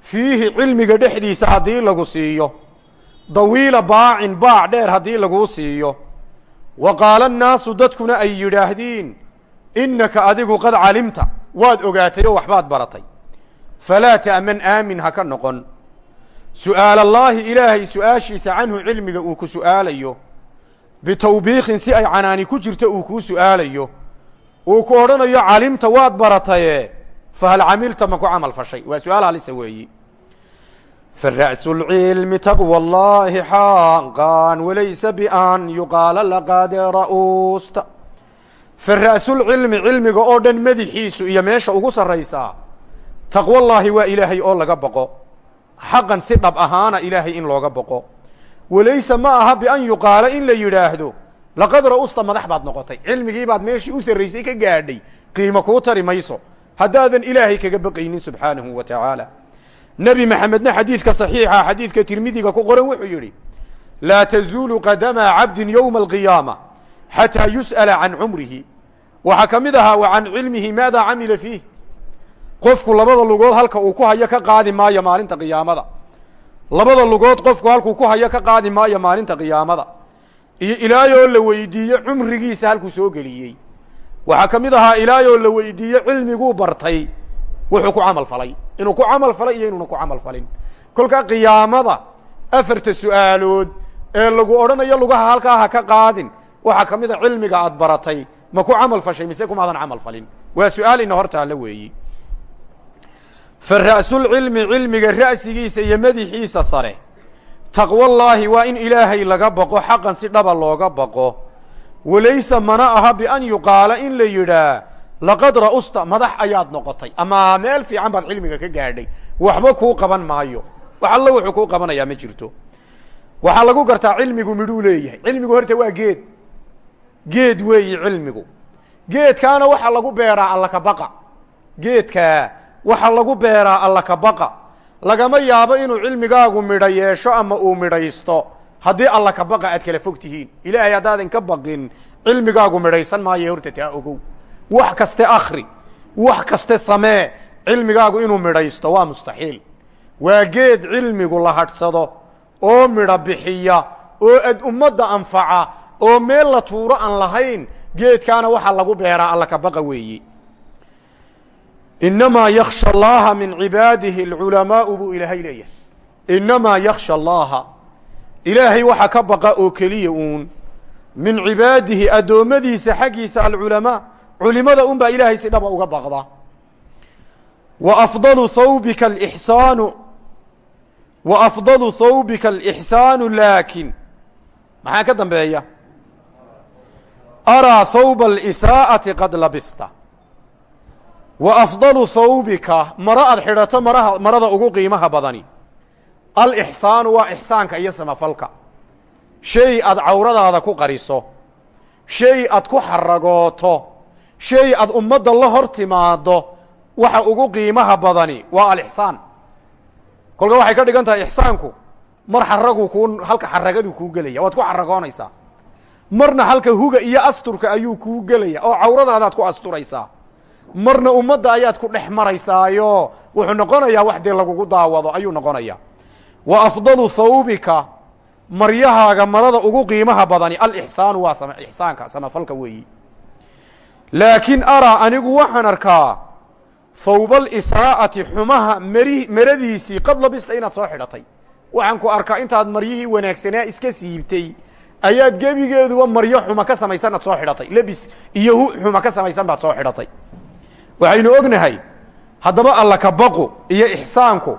fiihi cilmiga dhexdiisa haddii lagu siiyo. Dawiila baacin baac dheer haddii laguu siiyo. Wa qaala annaasu dadkuna ay yidhaahdiin innaka adigu qad calimta. Waad ogaatay oo waxbaad baratay. Falaa ta'man aamin ha ka noqon. Su'aalallaahi ilaahay su'aashiisa canhu cilmiga uu ku su'aalayo. Bitawbiikin si ay canaani ku jirto uu kuu su'aalayo. Uu ku odhanayo calimta waad barataye fahal camilta ma ku camal fashay waa su'aal halisa weeyi fara'su lcilmi taqwa allahi xaqan walaysa bian yuqaala laqad ra'uusta fara'sulcilmi cilmiga oo dhan madixiisu iyo meesha ugu sarraysaa taqwallaahi waa ilaahay oo laga boqo xaqan si dhab ahaana ilaahay in looga boqo walaysa ma aha bian yuqaala in la yidhaahdo laqad ra'usta madax baad noqotay cilmigii baad meeshii u sarraysay ka gaadhay qiimo kuu tari mayso haddaadan ilaahay kaga baqaynin subxaanahu wa tacaala. Nebi maxamedna xadiidka saxiixa xadiidka tirmidiga ku qoran wuxuu yidhi laa tazuulu qadama cabdin yowma alqiyaama xataa yus'ala can cumrihi. Waxaa ka mid ahaa wa can cilmihi maada camila fiih. Qofku labada lugood halka uu ku hayo ka qaadi maayo maalinta qiyaamada. Labada lugood qofku halkuu ku hayo ka qaadi maayo maalinta qiyaamada. Iyo ilaayoo la weydiiyo cumrigiisa halkuu soo geliyey waxaa ka mid ahaa ilaayoo la weydiiyo cilmiguu bartay. Wuxuu ku camal falay. Inuu ku camal falay iyo inuuna ku camal falin. Kolkaa qiyaamada afarta su'aalood ee lagu odhanayo lugaha halkaa ha ka qaadin waxaa ka mid a cilmiga aad baratay. Ma ku camal fashay mise kumaadan camal falin. Waa su'aal ina hortaalla weeyi. Fa ra'sulcilmi cilmiga ra'sigiisa iyo madixiisa sare. Taqwallaahi waa in ilaahay laga baqo xaqan si dhaba looga baqo walaysa mana aha bian yuqaala in la yidhaa laqad ra'usta madax ayaad noqotay ama meel fiican baad cilmiga ka gaadhay waxba kuu qaban maayo. Wax allo wuxuu kuu qabanayaa ma jirto. Waxaa lagu gartaa cilmigu midhuu leeyahay. Cilmigu horta waa geed. Geed weeyi cilmigu. Geedkaana waxaa lagu beeraa alla ka baqa. Geedkaa waxaa lagu beeraa alla ka baqa. Lagama yaabo inuu cilmigaagu midho yeesho ama uu midhaysto haddii alla ka baqa aad kala fog tihiin ilaahay haddaadan ka baqin cilmigaagu midhaysan maayo horta taa ogow. Wax kaste akri wax kaste samee cilmigaagu inuu midhaysto waa mustaxiil. Waa geed cilmigu la hadhsado oo midho bixiya oo ad ummadda anfaca oo meel la tuuro aan lahayn geedkaana waxaa lagu beeraa alla ka baqa weeye inamaa yaksha allaha min cibaadihi alculamaau buu ilaahay leeyahay. Inamaa yaksha allaha ilaahay waxa ka baqa oo keliya uun. Min cibaadihi addoommadiisa xaggiisa alculamaa culimada un baa ilaahay si dhaba uga baqda. Wa afdalu thawbika alixsaanu wa afdalu thawbika alixsaanu laakin. Maxaa ka dambeeya? Araa thawba alisaa'ati qad labista. Wa afdalu thawbika maro aad xidhato maraha marada ugu qiimaha badani alixsaanu waa ixsaanka iyo samafalka. Shay aad cawradaada ku qariso. Shay aad ku xaragooto. Shay aad ummadda la hor timaado waxa ugu qiimaha badani waa alixsaan kolka waxay ka dhigan tahay ixsaanku mar xaragu kuu halka xaragadu kuu gelaya. Waad ku xaragoonaysaa marna halka huga iyo asturka ayuu kuu gelaya oo cawradaadaad ku asturaysaa. Marna ummadda ayaad ku dhex maraysaayo. Wuxuu noqonayaa wax dee lagugu daawado ayuu noqonayaa wa afdalu thawbika maryahaaga marada ugu qiimaha badani alixsaanu waa ixsaanka samafalka weeyi. Laakiin araa anigu waxaan arkaa thawbal isaa'ati xumaha mari maradiisii qad labista inaad soo xidhatay. Waxaan ku arkaa intaad maryihii wanaagsanaa iska siibtay ayaad gebigeeduba maryo xuma ka samaysan aad soo xidhatay. Lebis iyo xuma ka samaysan baad soo xidhatay. Waxaynu ognahay haddaba alla ka baqu iyo ixsaanku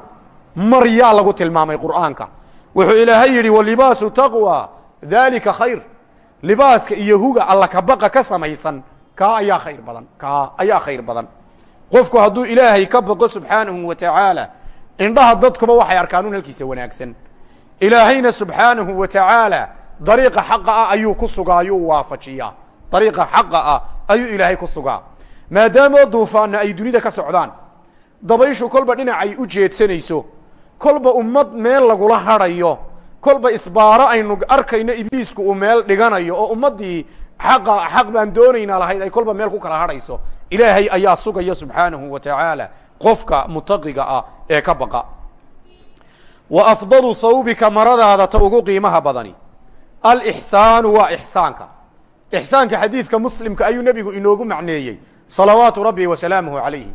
maryaa lagu tilmaamay qur'aanka. Wuxuu ilaahay yidhi walibaasu taqwa daalika khayr. Libaaska iyo huga alla ka baqa ka samaysan kaa ayaa khayr badan kaa ayaa khayr badan. Qofku hadduu ilaahay ka baqo subxaanahu wa tacaala indhaha dadkuba waxay arkaan un halkiisa wanaagsan. Ilaahayna subxaanahu wa tacaala dariiqa xaqa ah ayuu ku sugaa ayuu waafajiyaa. Dariiqa xaqa ah ayuu ilaahay ku sugaa. Maadaamoo duufaanna ay dunida ka socdaan dabayshu kolba dhinacay u jeedsanayso kolba ummad meel lagula hadhayo kolba isbaaro aynu arkayno ibliisku uu meel dhiganayo oo ummaddii xaqa xaq baan doonaynaa lahayd ay kolba meel ku kala hadhayso ilaahay ayaa sugaya subxaanahu wa tacaala qofka mutaqiga ah ee ka baqa. Wa afdalu thawbika maradaada ta ugu qiimaha badani. Alixsaanu waa ixsaanka. Ixsaanka xadiidka muslimka ayuu nebigu inoogu macneeyey salawaatu rabbi wa calayhi.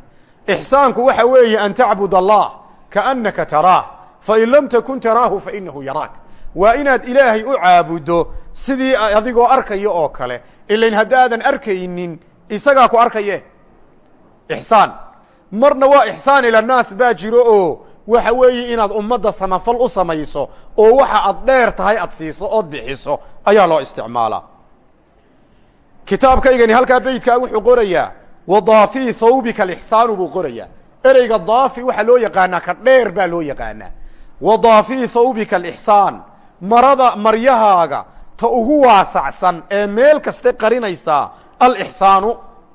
Ixsaanku waxa weeye an tacbud allah kaannaka taraah fain lam takun taraahu fainahu yaraak waa inaad ilaahay u caabuddo sidii adigoo arkaya oo kale. Ilain haddaadan arkaynin isagaa ku arkaye? Ixsaan. Marna waa ixsaan ila naas baa jiro oo waxa weeye inaad ummadda samafal u samayso oo waxa aad dheer tahay aad siiso ood bixiso ayaa loo isticmaalaa. Kitaabkaygani halkaa beytkaa wuxuu qorayaa wadaafii thawbika alixsaanu buu qorayaa ereyga daafi waxaa loo yaqaanaa ka dheer baa loo yaqaanaa. Wadaafii thawbika alixsaan marada maryahaaga ta ugu waasacsan ee meel kaste qarinaysaa alixsaanu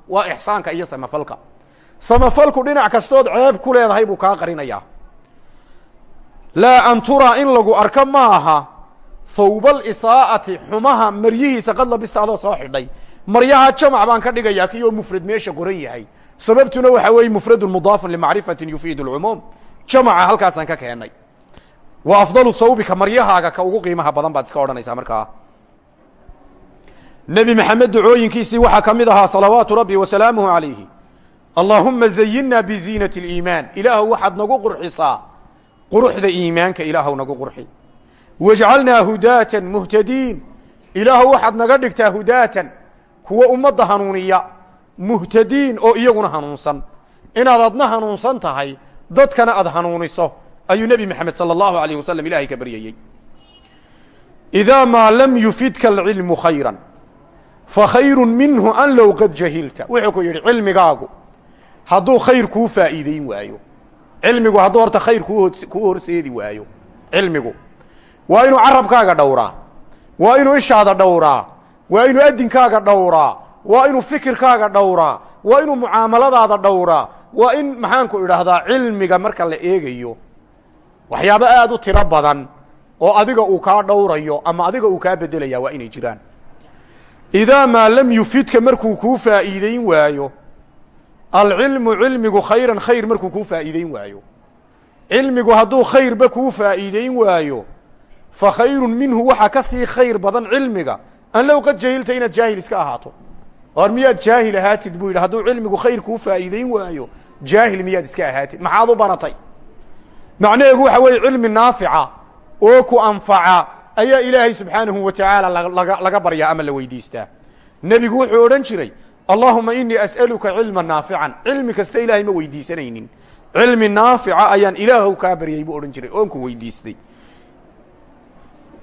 waa ixsaanka iyo samafalka. Samafalku dhinac kastood ceeb ku leedahay buu kaa qarinayaa. Laa an turaa in lagu arko maaha thawbal isaa'ati xumaha maryihiisa qad labista adoo soo xidhay. Maryaha jamac baan ka dhigayaa kiyoo mufrad meesha qoran yahay sababtuna waxa weeye mufradun mudaafun limacrifatin yufiidu lcumuum jamaca halkaasaan ka keennay wa afdalu thawbika maryahaaga ka ugu qiimaha badan baad iska odhanaysaa markaa. Nebi maxamed ducooyinkiisii waxaa ka mid ahaa salawaatu rabbi wa salaamuhu calayhi. Allaahuma zayinna biziinati اliimaan ilaahow waxaad nagu qurxisaa. Quruxda iimaanka ilaahow nagu qurxi. Wajcalnaa hudaatan muhtadiin. Ilaahow waxaad naga dhigtaa hudaatan. Kuwa ummadda hanuuniya muhtadiin oo iyaguna hanuunsan. Inaad adna hanuunsan tahay dadkana aad hanuuniso ayuu nebi maxamed salى allahu alayh wasalam ilaahay ka baryayey idaa maa lam yufidka alcilmu khayra fakhayru minhu an low qad jahilta. Wuxuu ku yidhi cilmigaagu hadduu khayr kuu faa'iideyn waayo. Cilmigu hadduu horta khayr kuu horseedi waayo. Cilmigu waa inuu carabkaaga dhowraa? Waa inuu ishaada dhowraa? Waa inuu adinkaaga dhowraa waa inuu fikirkaaga dhowraa waa inuu mucaamaladaada dhowraa waa in maxaanku idhaahdaa cilmiga marka la eegayo waxyaabo aad u tiro badan oo adiga uu kaa dhowrayo ama adiga uu kaa bedelaya waa inay jiraan. Idaa maa lam yufidka markuu kuu faa'iideyn waayo alcilmu cilmigu khayran khayr markuu kuu faa'iideyn waayo. Cilmigu hadduu khayrba kuu faa'iideyn waayo fa khayrun minhu waxaa ka sii khayr badan cilmiga an low qad jahilta inaad jaahil iska ahaato or miyaad jaahil ahaatid buu yidhi hadduu cilmigu khayr kuu faa'iideyn waayo jaahil miyaad iska ahaatid? Maxaad u baratay? Macnaheedu waxa weeye cilmi naafica oo ku anfaca ayaa ilaahay subxaanahu wa tacaala laga laga baryaa ama la weydiistaa. Nebigu wuxuu odhan jiray allahuma inii as'aluka cilma naafican. Cilmi kasta ilaahay ma weydiisanaynin. Cilmi naafica ayaan ilaahow kaa baryay buu odhan jiray oon ku weydiistay.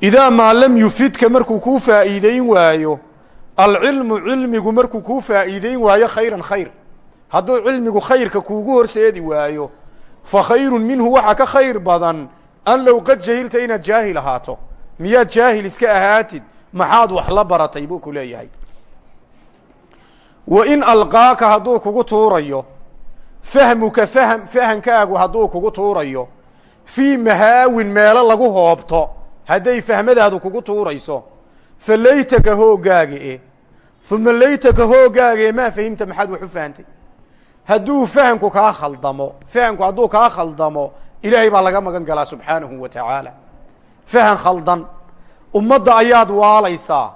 Idaa maa lam yufidka markuu kuu faa'iideyn waayo alcilmu cilmigu markuu kuu faa'iideyn waayo khayran khayr. Hadduu cilmigu khayrka kuugu horseedi waayo fa khayrun minhu waxaa ka khayr badan an low qad jahilta inaad jaahil ahaato. Miyaad jaahil iska ahaatid maxaad wax la baratay buu ku leeyahay. Wa in alqaaka hadduu kugu tuurayo fahmuka fahm fahankaagu hadduu kugu tuurayo fii mahaawin meelo lagu hoobto hadday fahmadaadu kugu tuurayso fa laytaka hoogaaga e uma laytaka hoogaaga e maa fahimta maxaad wax u fahantay hadduu fahamku kaa khaldamo fahamku hadduu kaa khaldamo ilaahay baa laga magan galaa subxaanahu wa tacaala. Fahan khaldan. Ummadda ayaad waalaysaa.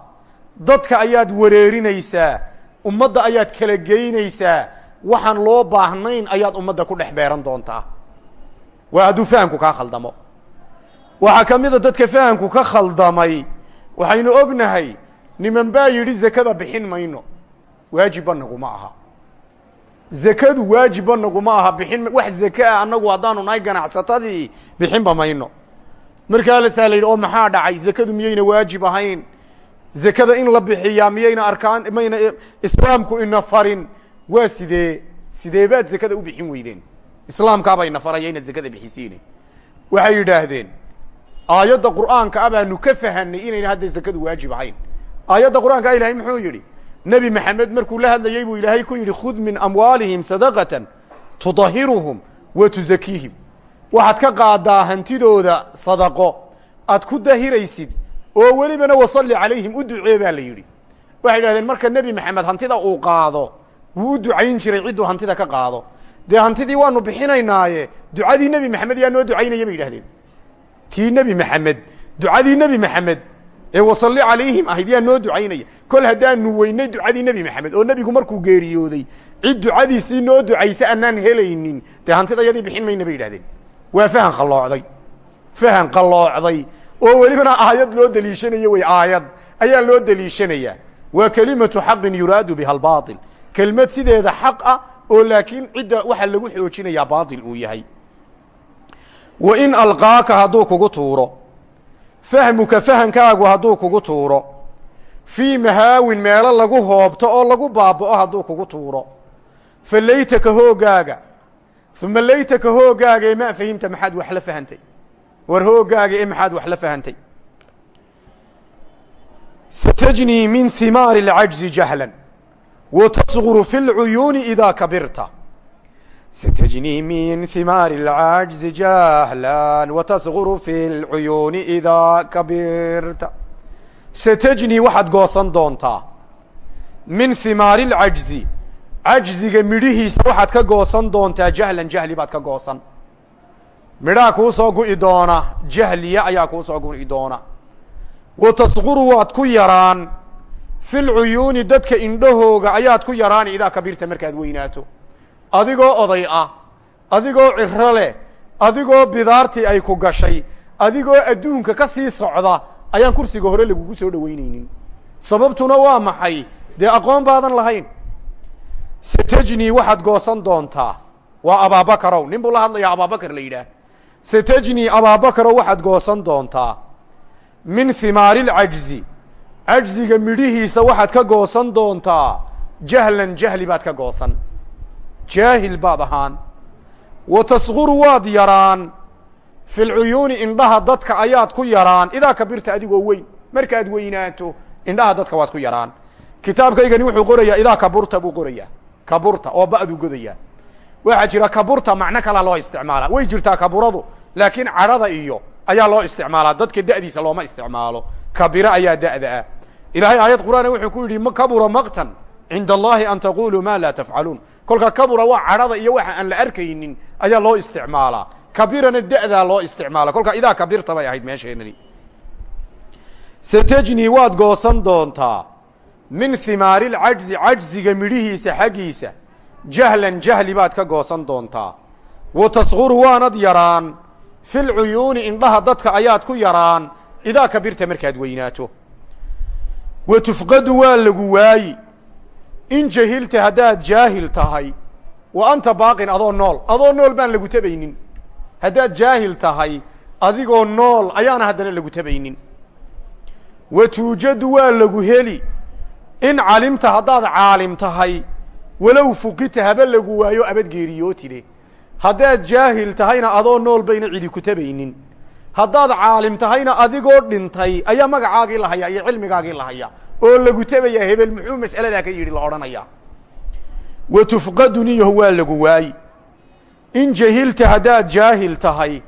Dadka ayaad wareerinaysaa. Ummadda ayaad kala geynaysaa. Waxaan loo baahnayn ayaad ummadda ku dhex beeran doontaa. Waa hadduu fahamku kaa khaldamo. Waxaa ka mida dadka fahamku ka khaldamay waxaynu ognahay niman baa yidhi zakada bixin mayno. Waajibba naguma aha. Zakadu waajibba naguma aha bixin wax zake ah annagu haddaanu nahay ganacsatadii bixinba mayno. Markaa lasaa la yidhi oo maxaa dhacay? Zakadu miyayna waajib ahayn? Zakada in la bixiyaa miyayna arkaan mayna islaamku ina farin? Waa sidee sidee baad zakada u bixin weydeen? Islaamkaaba ina faraya zakada bixisiine. Waxay yidhaahdeen aayadda qur'aanka a baanu ka fahanay inayna hadda zakadu waajib ahayn aayadda qur'aanka a ilahay muxuu yidhi? Nebi maxamed markuu la hadlayey buu ilaahay ku yidhi khud min amwaalihim sadaqatan tudahiruhum wa tuzakiihim waxaad ka qaadaa hantidooda sadaqo aad ku dahiraysid oo welibana wasalli calayhim u ducee baa la yidhi. Waxay yidhahdeen marka nebi maxamed hantida uu qaado wuu u ducayn jiray cidduu hantida ka qaado. Dee hantidii waanu bixinaynaaye ducadii nebi maxamed yaa noo ducaynaya bay yidhahdeen. Tii nebi maxamed ducadii nebi maxamed ee wasalli calayhim ahayd yaa noo ducaynaya. Kol haddaanu weynay ducadii nebi maxamed oo nebigu markuu geeriyooday cid ducadiisii noo ducaysa anaan helaynin. Dee hantida yadii bixin mayna bay yidhahdeen waa fahan qalloocday fahan qalloocday oo welibana aayad loo deliishanayo wey aayad. Ayaa loo deliishanayaa waa kelimatu xaqin yuraadu biha albaail kelmad sideeda xaq ah oo laakiin cidda waxaa lagu xoojinayaa baail uu yahay. Wa in alqaaka hadduu kugu tuuro fahmuka fahankaagu hadduu kugu tuuro. Fii mahaawin meelo lagu hoobto oo lagu baaba'o hadduu kugu tuuro. Fa laytaka hoogaaga. Uma laytaka hoogaaga ee maa fahimta maxaad wax la fahantay? War hoogaaga ee maxaad wax la fahantay? Satajnii min himaari اlcajzi jahlan wa tasguru fi اlcuyuuni idaa kabirta satajnii min himaari اlcajzi jahlan wa tasguru fi اlcuyuuni idaa kabirta satajnii waxaad goosan doontaa min himaari اlcajzi cajziga midhihiisa waxaad ka goosan doontaa jahlan jahli baad ka goosan midhaha kuu soo gu'i doona jahliya ayaa kuu soo gu'i doona wa tasquru waad ku yaraan fil cuyuuni dadka indhahooga ayaad ku yaraan idaa kabirta markaad weynaato adigoo oday ah. Adigoo ciro leh. Adigoo bidaartii ay ku gashay. Adigoo adduunka ka sii socda ayaan kursiga hore lagugu soo dhoweyneynin sababtuna waa maxay? Dee aqoon baadan lahayn. Satajnii waxaad goosan doontaa. Waa abaabakarow nin buu la hadlayaa abaabakar la yidhaah. Satajnii abaabakarow waxaad goosan doontaa. Min himaari lcajzi cajziga midhihiisa waxaad ka goosan doontaa. Jahlan jahli baad ka goosan jaahil baad ahaan. Wa tasquru waad yaraan. Fi lcuyuuni indhaha dadka ayaad ku yaraan. Idaa kabirta adigoo weyn markaad weynaato indhaha dadka waad ku yaraan. Kitaabkaygani wuxuu qorayaa idaa kaburta buu qorayaa. Kaburta oo ba'duu godayaa. Waxaa jira kaburta macno kalaa loo isticmaalaa. Way jirtaa kaburadu laakiin cadhada iyo ayaa loo isticmaalaa. Dadka da'diisa looma isticmaalo. Kabira ayaa da'da ah. Ilaahay aayad qur'aana wuxuu ku yidhi kabura maqtan cinda allahi an taquluu ma laa tafcaluun kolka kabura waa cadhada iyo waxa aan la arkaynin ayaa loo isticmaalaa kabirana da'daa loo isticmaala. Kolka idaa kabirta bay ahayd meesheenani. Satajnii waad goosan doontaa min himaari lcajzi cajziga midhihiisa xaggiisa. Jahlan jahli baad ka goosan doontaa wa tasquru waanad yaraan. Fil cuyuuni indhaha dadka ayaad ku yaraan. Idaa kabirta markaad weynaato. Wa tufqadu waa lagu waayi in jahilta haddaad jaahil tahay wa anta baaqin adoo nool. Adoo nool baan lagu tabaynin. Haddaad jaahil tahay adigoo nool ayaana haddana lagu tabaynin. Wa tuujadu waa lagu heli. In calimta haddaad caalim tahay walow fuqita haba lagu waayo abad geeriyootide. Haddaad jaahil tahayna adoo nool bayna cidi ku tabaynin haddaad caalim tahayna adigoo dhintay ayaa magacaagii la hayaa iyo cilmigaagii la hayaa oo lagu tabayaa hebel muxuu mas'aladaa ka yidhi la odhanayaa wa tufqadu niyaho waa lagu waayi in jahilta haddaad jaahil tahay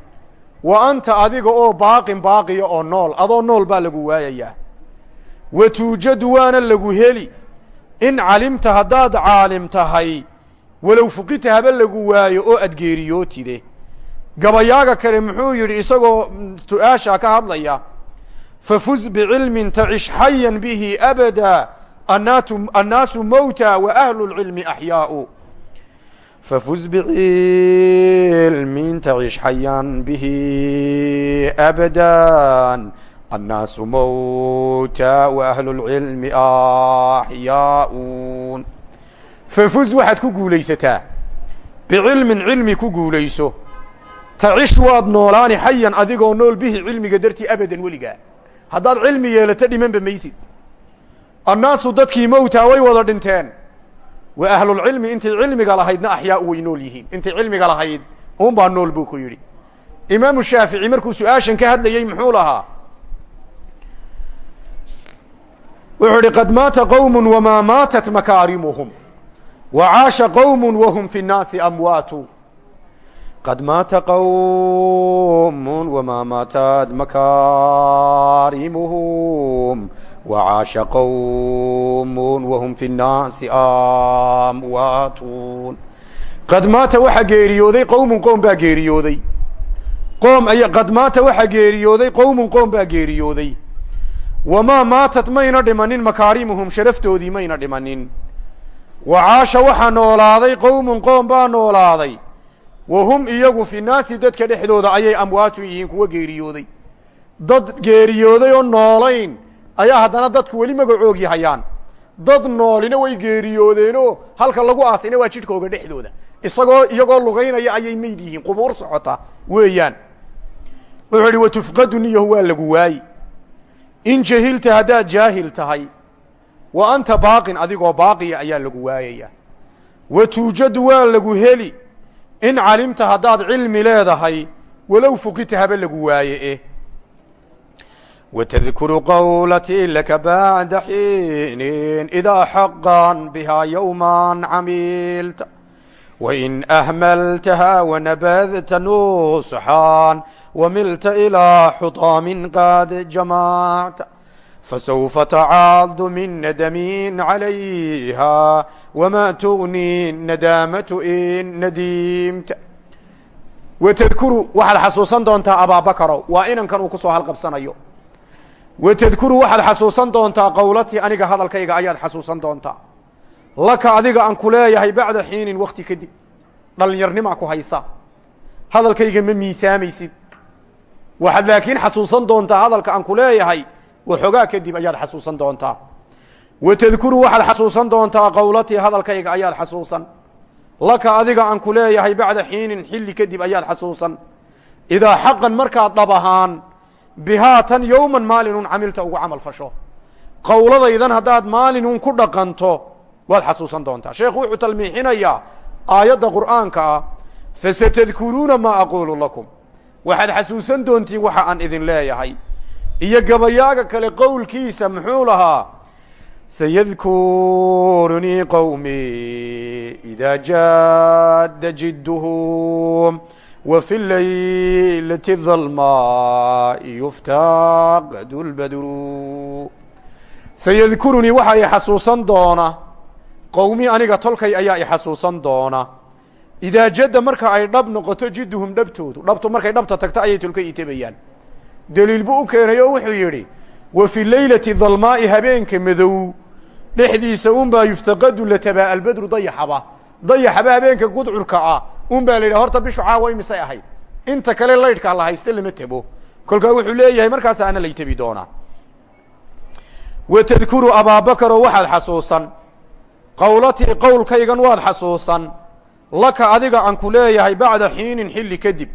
wa anta adiga oo baaqin baaqiya oo nool adoo nool baa lagu waayayaa. Wa tuujadu waana lagu heli. In calimta haddaad caalim tahay walow fuqita haba lagu waayo oo aad geeriyootide gabayaaga kale muxuu yidhi isagoo su'aashaa ka hadlaya fafuz bicilmin tacish xayan bihi abada annaasu mowta wa ahlu lcilmi axyaau fafuz bicilmin tacish xayan bihi abadan annaasu mowta wa ahlu lcilmi axyaaun fafuz waxaad ku guulaysataa bicilmin cilmi ku guulayso tacish waad noolaani xayan adigoo nool bihi cilmiga dartii abadan weligaa haddaad cilmi yeelato dhimanba maysid. Annaasu dadkii mowtaa way wada dhinteen. Wa ahlulcilmi intay cilmiga lahaydna axyaau way nool yihiin. Intay cilmiga lahayd un baa nool buu ku yidhi. Imaamu shaafici markuu su'aashan ka hadlayey muxuu lahaa? Wuxuu idhi qad maata qowm wamaa maatat makaarimuhum. Wa caasha qowm wahum maata qowm wamaa maatat makaarimuhum wa caasha qowm wahum fi nnaasi amwaatun qad maata waxaa geeriyooday qowmun qoom baa geeriyooday qoom ay qad maata waxaa geeriyooday qowmun qoom baa geeriyooday wamaa maatat mayna dhimanin makaarimuhum sharaftoodii mayna dhimanin wa caasha waxaa noolaaday qowmun qoom baa noolaaday wa hum iyagu fi naasi dadka dhexdooda ayay amwaatu yihiin kuwa geeriyooday dad geeriyooday oo noolayn ayaa haddana dadku weli magacoogii hayaan dad noolina way geeriyoodeenoo halka lagu aasina waa jidhkooga dhexdooda isagoo iyagoo lugaynaya ayay meyd yihiin qubuur socota weeyaan wuxuu idhi watufqadu niyahu waa lagu waayi in jahilta haddaad jaahil tahay wa anta baaqin adigoo baaqiya ayaa lagu waayaya wa tuujadu waa lagu heli in calimta haddaad cilmi leedahay walow fuqita haba lagu waaye eh? watadkuru qowlatii laka bacda xiinin idaa xaqan bihaa yowma camiilta wain ahmaltaha wanabadta nusxan wamilta ilaa xutaamin qaad jamacta فسوف تعاض من ندم عليها وما تغني الندامة in نديمت وتذkru waxaad xasuusan doontaa abاabكro waa inankan uu kusoo halqabsanayo watadkuru waxaad xasuusan doontaa qowlatii aniga hadalkayga ayaad xasuusan doontaa laka adiga aan ku leeyahay bacda xiinin wakti kadib dhallinyarnimaa ku haysa hadalkayga ma miisaamaysid waxaad laakiin xasuusan doontaa hadalka aan ku leeyahay waxoogaa kadib ayaad xasuusan doontaa. Watadkuru waxaad xasuusan doontaa qowlatii hadalkayga ayaad xasuusan. Laka adiga aan ku leeyahay bacda xiinin xilli kadib ayaad xasuusan. Idaa xaqan markaad dhab ahaan bihaa tan yowman maalinun camilta ugu camal fasho. Qowladaydan haddaad maalinun ku dhaqanto waad xasuusan doontaa. Sheekhu wuxuu talmiixinayaa aayadda qur'aanka ah fasatadkuruuna maa aquulu lakum. Waxaad xasuusan doontiin waxa aan idin leeyahay iyo gabayaaga kale qowlkiisa muxuu lahaa sayadkurunii qowmi idaa jaada jidduhum wafi laylati dalmaai yuftaaqad lbadru sayadkurunii waxaa i xasuusan doona qowmi aniga tolkay ayaa i xasuusan doona. Idaa jadda marka ay dhab noqoto jidduhum dhabtoodu dhabtu markay dhabta tagto ayay tolka itabayaan deliil buu u keenay oo wuxuu yidhi wa fi leylati dalmaa'i habeenka madow dhexdiisa unbaa yuftaqadu la tabaa albedru dayaxaba dayaxaba habeenka gudcurka ah un baa la yidhah horta bishu caawa imisay ahayd. Inta kale laydhkaa la hayste lama tebo kolkaa wuxuu leeyahay markaas ana lay tebi doonaa wa tadkuru abaabakaro waxaad xasuusan. Qowlatii qowlkaygan waad xasuusan. Laka adiga aan ku leeyahay bacda xiinin xilli kadib.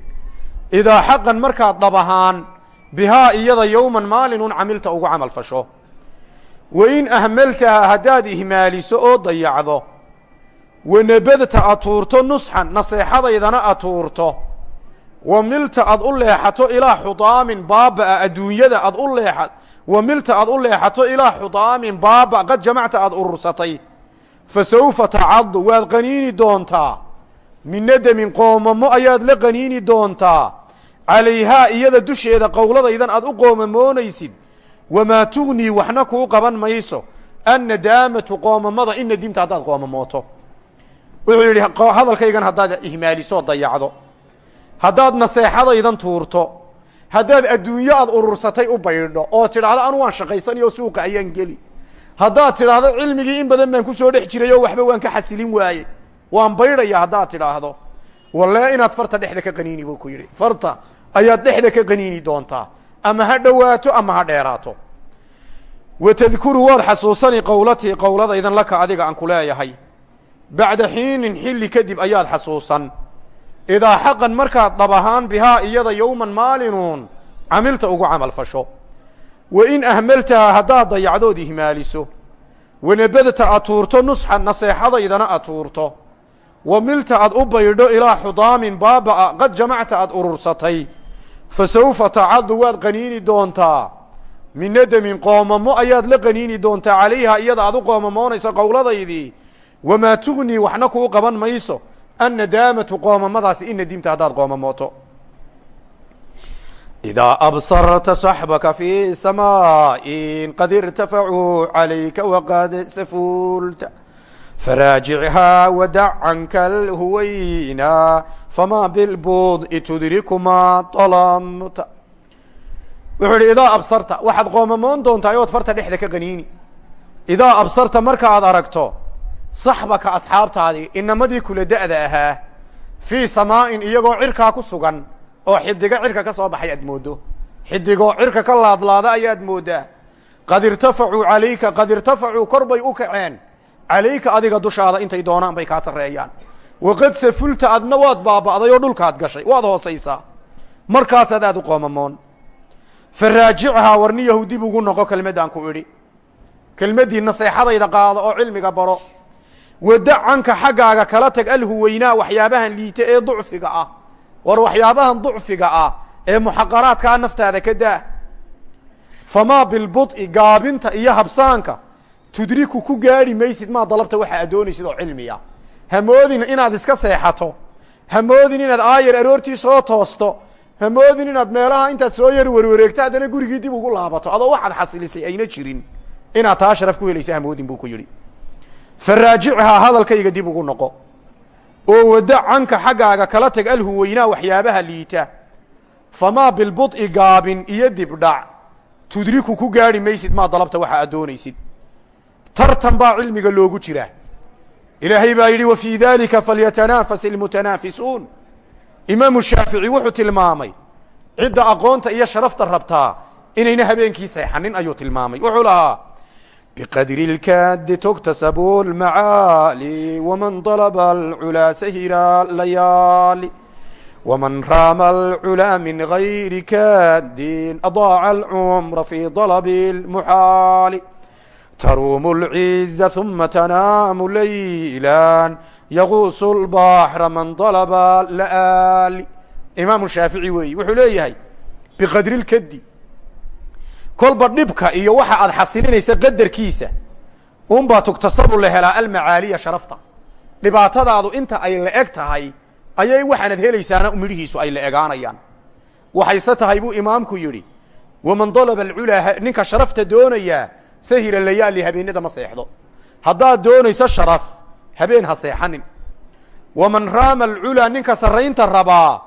Idaa xaqan markaad dhab ahaan bihaa iyada yowman maalinun camilta ugu camal fasho. Wa in ahmaltaha haddaad ihmaaliso oo dayacdo wanabadta ad tuurto nusxan naseexadaydana ad tuurto wa milta ad u leexato ilaa xudaamin baaba adduunyada ad u leea wa milta ad u leexato ilaa xudaamin baaba qad jamacta aad urursatay fa sawfa tacadu waad qaniini doontaa. Min nadamin qoomamo ayaad la qaniini doontaa calayhaa iyada dusheeda qowladaydan aad u qoomamoonaysid wamaa tugnii waxna kuu qaban mayso. Annadaamatu qoomamada in nadimta haddaad qoomamooto. Wuxuu yidhi hadalkaygan haddaad ihmaalisoo dayacdo. Haddaad naseexadaydan tuurto. Haddaad adduunyo aad urursatay u baydho oo tidhaahdo anu waan shaqaysanayo suuqa ayaan geli haddaad tidhaahdo cilmigii in badan baan ku soo dhex jiray oo waxba waan ka xasilin waaye. Waan baydhaya haddaad tidhaahdo. Walle inaad farta dhexda ka qaniini buu ku yidhi. Farta ayaad dhexda ka qaniini doontaa ama ha dhowaato ama ha dheeraato. Wa tadkuru waad xasuusani qowlatii qowladaydan laka adiga aan ku leeyahay. Bacda xiinin xilli kadib ayaad xasuusan. Idaa xaqan markaad dhab ahaan bihaa iyada yowman maalinuun camilta ugu camal fasho. Wa in ahmaltaha haddaad dayacdood ihmaaliso. Wanabadta aad tuurto nusxan naseexadaydana aad tuurto wa milta aad u baydho ilaa xudaamin baaba'a qad jamacta aad urursatay fa sawfa tacaddu waad qaniini doontaa min nadamin qoomamo ayaad la qaniini doontaa calayha iyada aad u qoomamoonayso qowladaydii wamaa tugnii waxna kuu qaban mayso annadaamatu qoomamadaasi in nadimta haddaad qoomamooto idaa absarta saxbaka fii samaa'in qad irtafacuu calayka waqad safuulta faraajicha wadac canka alhuwayna famaa bilbud'i tudrikumaa alamta wuxuu idhi idaa absarta waxaad qoomamoon doontaa ood farta dhexda ka qaniini idaa absarta marka aad aragto saxbaka asxaabtaadii inamadii kula da'da ahaa fii samaa'in iyagoo cirkaa ku sugan oo xidigo cirka ka soo baxay aad mooddo xidigoo cirka ka laadlaada ayaad mooddaa qad irtafacuu calayka qad irtafacuu kor bay calayka adiga dushaada intay doonaan bay kaa sarreeyaan. Waqad safulta adna waad baaba'day oo dhulkaad gashay waad hoosaysaa. Markaasaad aad u qoomamoon. Faraajichaa warniyahu dib ugu noqo kelmaddaan ku idhi. Kelmaddii naseexadayda qaado oo cilmiga baro. Wadac canka xaggaaga kala tag alhuweynaa waxyaabahan liita ee ducfiga ah. War waxyaabahan ducfiga ah ee muxaqaraadkaa naftaada ka daa. Famaa bilbud'i gaabinta iyo habsaanka tudriku ku gaadhi maysid maa dalabta waxa aad doonaysid oo cilmiya. Hamoodin inaad iska seexato. Hamoodin inaad aayar aroortii soo toosto. Hamoodin inaad meelaha intaad soo yar warwareegto haddana gurigii dib ugu laabato. Adoo waxaad xasilisay ayna jirin. Inaad taa sharaf ku helaysa hamoodin buu ku yidhi. Faraajichaa hadalkayga dib ugu noqo. Oo wadac canka xaggaaga kala tag alhuweynaa waxyaabaha liita. Famaa bilbud'i gaabin iyo dibdhac tudriku ku gaadhi maysid maa dalabta waxa doonaysid tartan baa cilmiga loogu jira ilaahay baa yidhi wa fii dalika falyatanaafas ilmutanaafisuun imaamu shaafici wuxuu tilmaamay cidda aqoonta iyo sharafta rabtaa inayna habeenkii seexanin ayuu tilmaamay wuxuu lahaa biqadri اlkaadi tuktasabu اlmacaali waman dalaba alculaa sahira layaali waman raama alculaa min gayri kaadin adaaca alcumra fi dalabi اlmuxaali taruumu اlciza uma tanaamu laylan yaquusu lbaxra man dalaba la'aali imaamu shaafici weeyi wuxuu leeyahay biqadri lkadi kolba dhibka iyo waxa aad xasilinaysa qadarkiisa unbaa tugtasabu la helaa almacaaliya sharafta dhibaatadaadu inta ay la eg tahay ayay waxaanad helaysaana midhihiisu ay la egaanayaan waxayse tahay buu imaamku yidhi waman dalaba alculaa ninka sharafta doonayaa sahira layaali habeenada ma seexdo. Haddaad doonayso sharaf habeen ha seexanin. Waman raama alculaa ninka sarraynta rabaa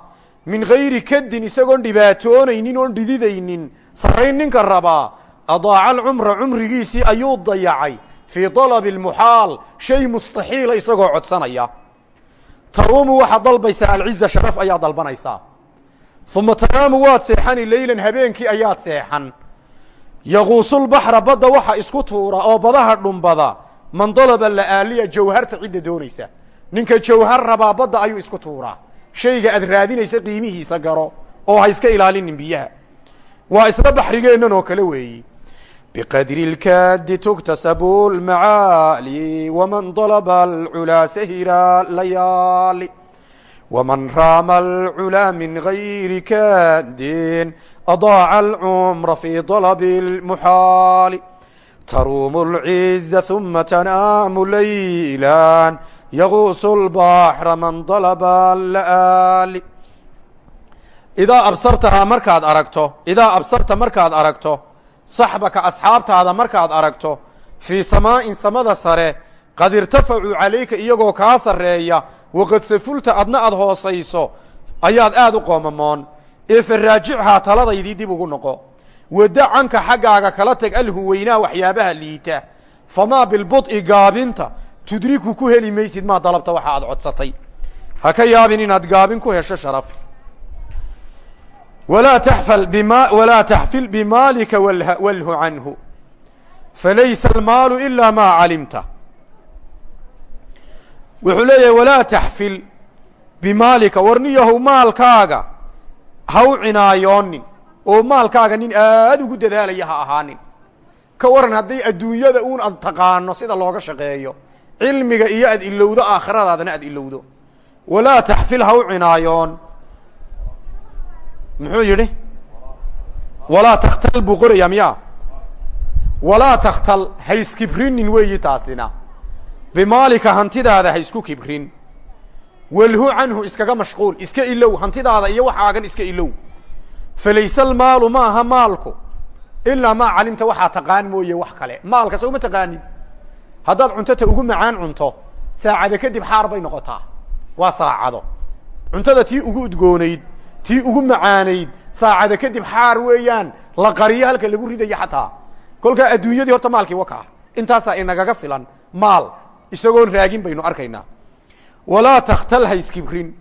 min gayri kadin isagoon dhibaatoonaynin oon dhididaynin sarrayn ninka rabaa adaaca alcumra cumrigiisii ayuu dayacay. Fii dalabi almuxaal shay mustaxiila isagoo codsanaya. Taruumu waxaad dalbaysaa alciza sharaf ayaad dalbanaysaa. Uma tanaamu waad seexani leylan habeenkii ayaad seexan yaquusulbaxra badda waxa isku tuura oo badaha dhumbada. Man dalaba la'aaliya jawharta cidda doonaysa. Ninka jawhar rabaa badda ayuu isku tuuraa shayga aad raadinaysa qiimihiisa garo oo ha iska ilaalinin waa isla baxrigeennan oo kale weeyi. Biqadri اlkaadi tuktasabu اlmacaali waman dalaba alculaa sahira layaali. Waman raama alculaa min gayri kaadin adaaca alcumra fi dalabi اlmuxaali taruumu اlciza uma tanaamu laylan yaquusu lbaxra man dalaba la'aali idaa absartahaa markaad aragto idaa absarta markaad aragto saxbaka asxaabtaada markaad aragto fii samaa'in samada sare qad irtafacuu calayka iyagoo kaa sarreeya waqad safulta adna aad hoosayso ayaad aad u qoomamoon ee faraajichaa taladaydii dib ugu noqo. Wada canka xaggaaga kala tag alhuweynaa waxyaabaha liita. Famaa bilbud'i gaabinta. Tudriku ku heli maysid maa dalabta waxa aad codsatay. Ha ka yaabin inaad gaabin ku hesho sharaf. Walaa taxfal bima walaa taxfil bimaalika walh walhu canhu. Falaysa almaalu ilaa maa calimta. Wuxuu leeyahay walaa taxfil bimaalika warniyahow maalkaaga ha u cinaayoonin oo maalkaaga nin aad ugu dadaalaya ha ahaanin. Ka waran hadday adduunyada uun ad taqaano sida looga shaqeeyo. Cilmiga iyo aad ilowdo aakhiradaadana aad ilowdo walaa taxfil ha u cinaayoon. Muxuu yidhi? Walaa takhtal buu qorayaa miya? Walaa takhtal ha iskibrinin weeyi taasina. Bimaalika hantidaada ha isku kibrin walhu canhu iskaga mashquul iska ilow hantidaada iyo waxaagan iska ilow. Falayse almaalu ma aha maalku ilaa maa calimta waxaa taqaan mooye wax kale. Maalka soo taqaanid haddaad cuntota ugu macaan cunto saacado kadib xaar bay noqotaa. Waa saacado. Cuntada tii ugu udgoonayd tii ugu macaanayd saacado kadib xaar weeyaan la qariyo halka lagu ridayo xataa. Kolkaa adduunyadii horta maalkii wakaa intaasaa inagaga filan maal. Isagoon raagin baynu arkaynaa walaa takhtal ha iskibrin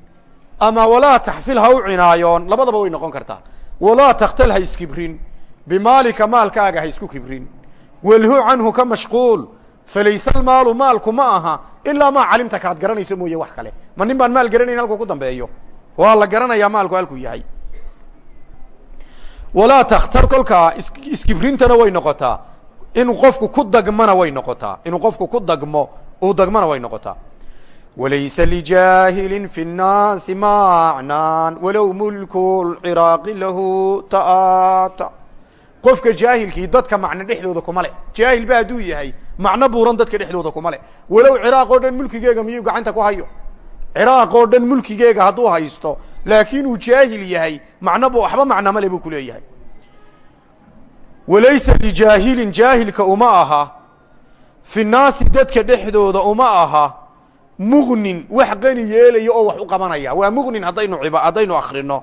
ama walaa taxfil ha u cinaayoon labadaba way noqon kartaa walaa takhtal ha iskibrin bimaalika maalkaaga ha isku kibrin walhu canhu ka mashquul falayse almaalu maalku ma aha ilaa maa calimta kaad garanayso mooye wax kale. Ma nin baan maal garanayn halkuu ku dambeeyo? Waa la garanayaa maalku halkuu yahay. Walaa takhtar kolkaa iskibrintana way noqotaa. Inuu qofku ku dagmana way noqotaa walaysa lijaahilin fi nnaasi macnaan walow mulku lciraaqi lahu ta'ata qofka jaahilkii dadka macno dhexdooda kuma leh jaahil ba hadduu yahay macno buuran dadka dhexdooda kuma leh walow ciraaq oo dhan mulkigeega miyuu gacanta ku hayo ciraaq oo dhan mulkigeega hadduu haysto laakiin uu jaahil yahay macno bu waxba macno male buu ku leeyahay walaysa lijaahilin jaahilka uma aha fi dadka dhexdooda uma aha mugnin wax qani yeelaya oo wax u qabanaya. Waa mugnin haddaynu haddaynu akrino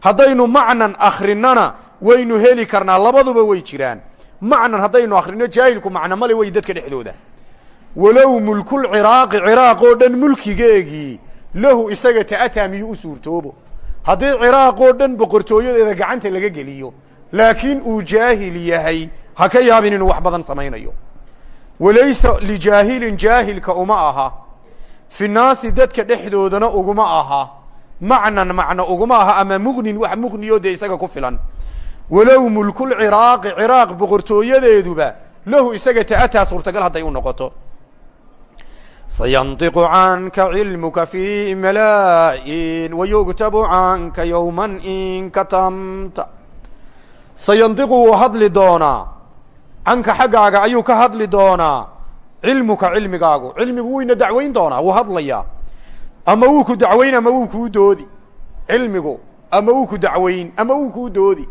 haddaynu macnan akrinana waynu heli karnaa labaduba way jiraan. Macnan haddaynu akrino jaahilku macno male wey dadka dhexdooda. Walow mulkulciraaqi ciraaq oo dhan mulkigeegii lahu isaga ta'ataa u suurtoobo. Haddii ciraaq oo dhan boqortooyadeeda gacanta laga geliyo laakiin uu jaahil yahay ha ka yaabin inuu wax badan samaynayo. Walaysa lijaahilin jaahilka uma aha fi naasi dadka dhexdoodana uguma aha. Macnan macno uguma aha ama mugnin wax mugniyo dee isaga ku filan. Walow mulkulciraaqi ciraaq boqortooyadeeduba lahu isaga ta'ataa suurtagal hadday u noqoto. Sayandiqu canka cilmuka fi malaain wayugtabu canka yowman in katamta. Sayandiqu wuu hadli doonaa. Canka xaggaaga ayuu ka hadli doonaa cilmuka cilmigaagu. Cilmigu wuyna dacweyn doonaa wuu hadlayaa. Ama wuu ku dacweyn ama wuu kuu doodi. Cilmigu ama wuu ku dacweyn ama wuu kuu doodi.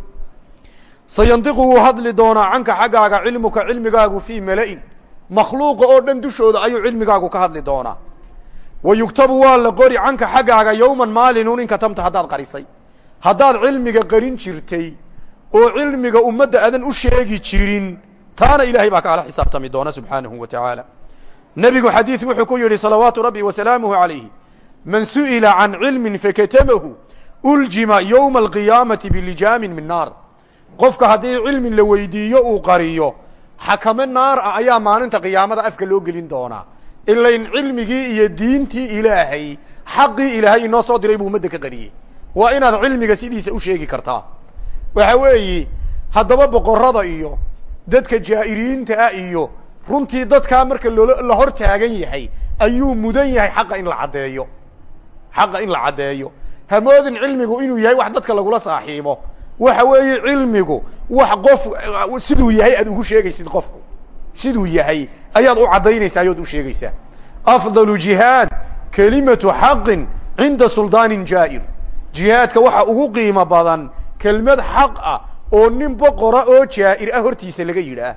Sayandiqu wuu hadli doonaa canka xaggaaga cilmuka cilmigaagu fii mala'in. Makhluuqa oo dhan dushooda ayuu cilmigaagu ka hadli doonaa. Wa yugtabu waa la qori canka xaggaaga yowman maalinun in katamta haddaad qarisay. Haddaad cilmiga qarin jirtay oo cilmiga ummadda adan u sheegi jirin taana ilaahay baa kaala xisaabtami doona subxaanahu wa tacaala. Nebigu xadiid wuxuu ku yidhi salawaatu rabbi wa salaamuhu calayhi man su'ila can cilmin fakatamahu uljima yowma alqiyaamati bilijaamin min naar. Qofka haddii cilmi la weydiiyo uu qariyo xakame naar ah ayaa maalinta qiyaamada afka loo gelin doonaa. Ilayn cilmigii iyo diintii ilaahay xaqii ilaahay inoo soo diray buu ummadda ka qariyey. Waa inaad cilmiga sidiisa u sheegi kartaa. Waxa weeyi haddaba boqorada iyo dadka jaa'iriinta ah iyo runtii dadkaa marka la hor taagan yahay ayuu mudan yahay xaqa in la caddeeyo. Xaqa in la caddeeyo. Hamoodin cilmigu inuu yahay wax dadka lagula saaxiibo. Waxa weeye cilmigu wax qof siduu yahay aad ugu sheegaysid qofku. Siduu yahay ayaad u caddaynaysaa ayood u sheegaysaa. Afdalu jihaad kelimatu xaqin cinda suldaanin jaa'ir. Jihaadka waxa ugu qiimo badan kelmad xaq ah oo nin boqora oo jaa'ir ah hortiisa laga yidhaah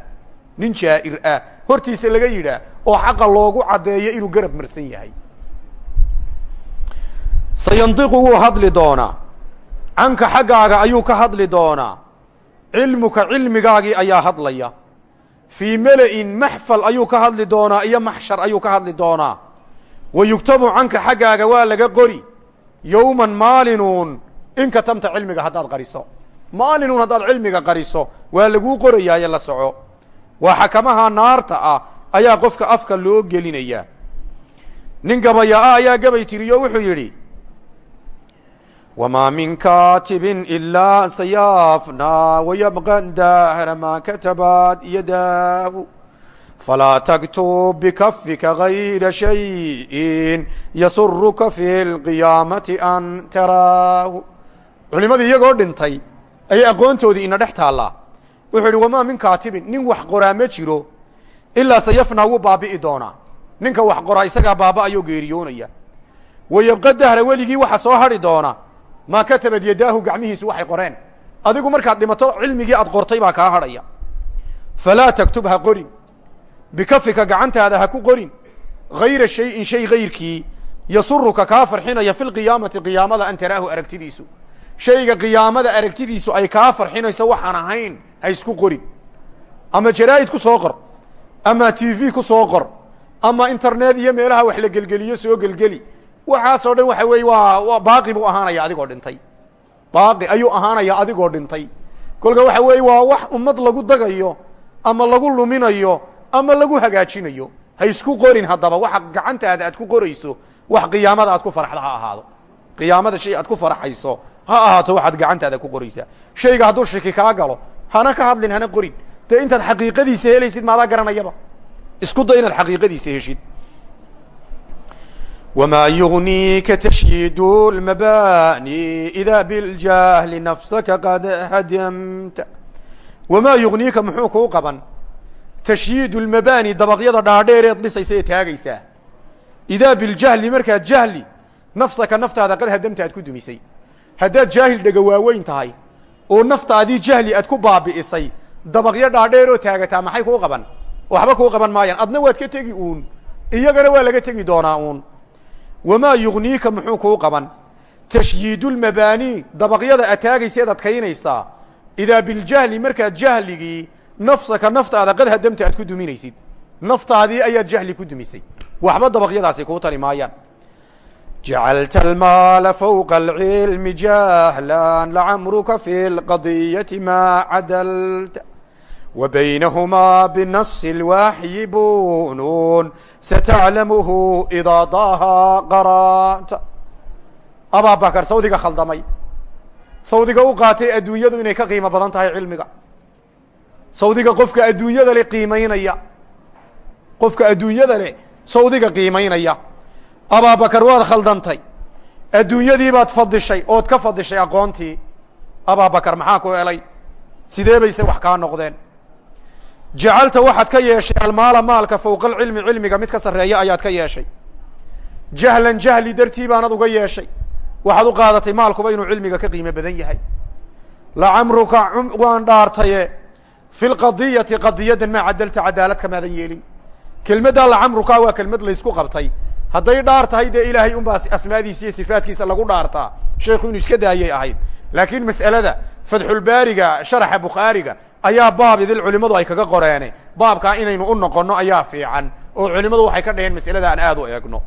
nin jaa'ir ah hortiisa laga yidhaah oo xaqa loogu caddeeyo inuu garab marsan yahay. Sayandiqu wuu hadli doonaa. Canka xaggaaga ayuu ka hadli doonaa. Cilmuka cilmigaagii ayaa hadlaya. Fii mela'in maxfal ayuu ka hadli doonaa iyo maxshar ayuu ka hadli doonaa. Wa yugtabu canka xaggaaga waa laga qori. Yowman maalinuun in katamta cilmiga haddaad qariso maalinuun haddaad cilmiga qariso waa laguu qorayaaye la soco. Waa xakamaha naarta ah ayaa qofka afka loo gelinayaa. Nin gabaya ah ayaa gabay tiriyo wuxuu yidhi wma min katibin ilaa sayaafna wayabqa daahra maa katabaad yadaahu. Falaa taktub bikafika gayra shayin yasuruka fi lqiyaamati an taraahu. Culimadii iyagoo dhintay ayay aqoontoodii ina dhex taallaa wuxuu yihi wamaa min kaatibin nin wax qoraa ma jiro ilaa sayafnaa wuu baabi'i doonaa. Ninka wax qoraa isagaa baaba'ayoo geeriyoonaya. Wayabqa dahra weligii waxa soo hadhi doona maa katabad yadaahu gacmihiisu waxay qoreen. Adigu markaad dhimato cilmigii aad qortay baa kaa hadhaya. Falaa taktub ha qorin. Bikafika gacantaada ha ku qorin. Gayra shayin shay gayrkii yasuruka kaa farxinaya fi lqiyaamati qiyaamada an taraahu aragtidiisu shayga qiyaamada aragtidiisu ay kaa farxinayso waxaan ahayn ha isku qorin. Ama jaraa'id ku soo qor ama t v ku soo qor ama internet iyo meelaha wax la gelgeliyo soo gelgeli. Waxaasoo dhan waxa weeye waa waa baaqi buu ahaanaya adigoo dhintay. Baaqi ayuu ahaanaya adigoo dhintay. Kolka waxa weeye waa wax ummad lagu dagayo ama lagu luminayo ama lagu hagaajinayo. Ha isku qorin haddaba waxa gacantaada aad ku qorayso wax qiyaamada aad ku faraxda ha ahaado qiyaamada shay aad ku faraxayso ha ahaato waxaad gacantaada ku qoraysaa. Shayga hadduu shiki kaa galo hana ka hadlin hana qorin. Dee intaad xaqiiqadiisa helaysid maadaa garanayaba. Isku da inaad xaqiiqadiisa heshid. wmaa yugniika tashyiidu lmabani idaa biljahli nafsaka qad hadamta wamaa yugniika muxuu kuu qaban tashyiidu lmabani dabaqyada dhaadheer eed dhisaysa ee taagaysaa idaa biljahli markaad jahli nafsaka naftaada qad hadamta aad ku dumisay haddaad jaahil dhega waaweyn tahay oo naftaadii jahli aad ku baabi'isay dabaqyo dhaadheer oo taagataa maxay kuu qaban waxba kuu qaban maayaan adna waad ka tegi uun iyagana waa laga tegi doonaa uun wamaa yugniika muxuu kuu qaban tashyiidulmabaanii dabaqyada aad taagayseed adkaynaysaa idaa biljahli markaad jahligii nafsaka naftaada qad hadamta aad ku duminaysid naftaadii ayaad jahli ku dumisay waxba dabaqyadaasi kuu tari maayaan jacalta almaala fowqa alcilmi jahlan lacamruka fi lqadiyati maa cadalta wa baynahumaa binasi lwaaxyi bunuun sataclamuhu idaa daaha qara'ta abaabakar sawdiga khaldamay sawdiga u qaatay adduunyadu inay ka qiimo badan tahay cilmiga sawdiga qofka adduunyada le qiimaynaya qofka adduunyada leh sawdiga qiimaynaya abaabakar waad khaldantay. Adduunyadii baad fadishay ood ka fadishay aqoontii abaabakar maxaa ku helay? Sidee bayse wax kaa noqdeen? Jacalta waxaad ka yeeshay almaala maalka fowqa alcilmi cilmiga mid ka sarreeya ayaad ka yeeshay. Jahlan jahli dartii baanad uga yeeshay. Waxaad u qaadatay maalkuba inuu cilmiga ka qiimo badan yahay. Lacamruka waan dhaartaye. Fi lqadiyati qadiyadan maa cadalta cadaalad kamaadan yeelin. Kelmaddaa lacamruka waa kelmad laysku qabtay hadday dhaar tahay dee ilaahay unbaa asmaadiisa iyo sifaatkiisa lagu dhaartaa. Sheekhu inuu iska daayay ahayd. Laakiin mas'alada fadxulbaariga sharaxa bukhaariga ayaa baab idil culimmadu ay kaga qoreene. Baabkaa inaynu u noqonno ayaa fiican. Oo culimmadu waxay ka dhaheen masalada aan aad u eegno.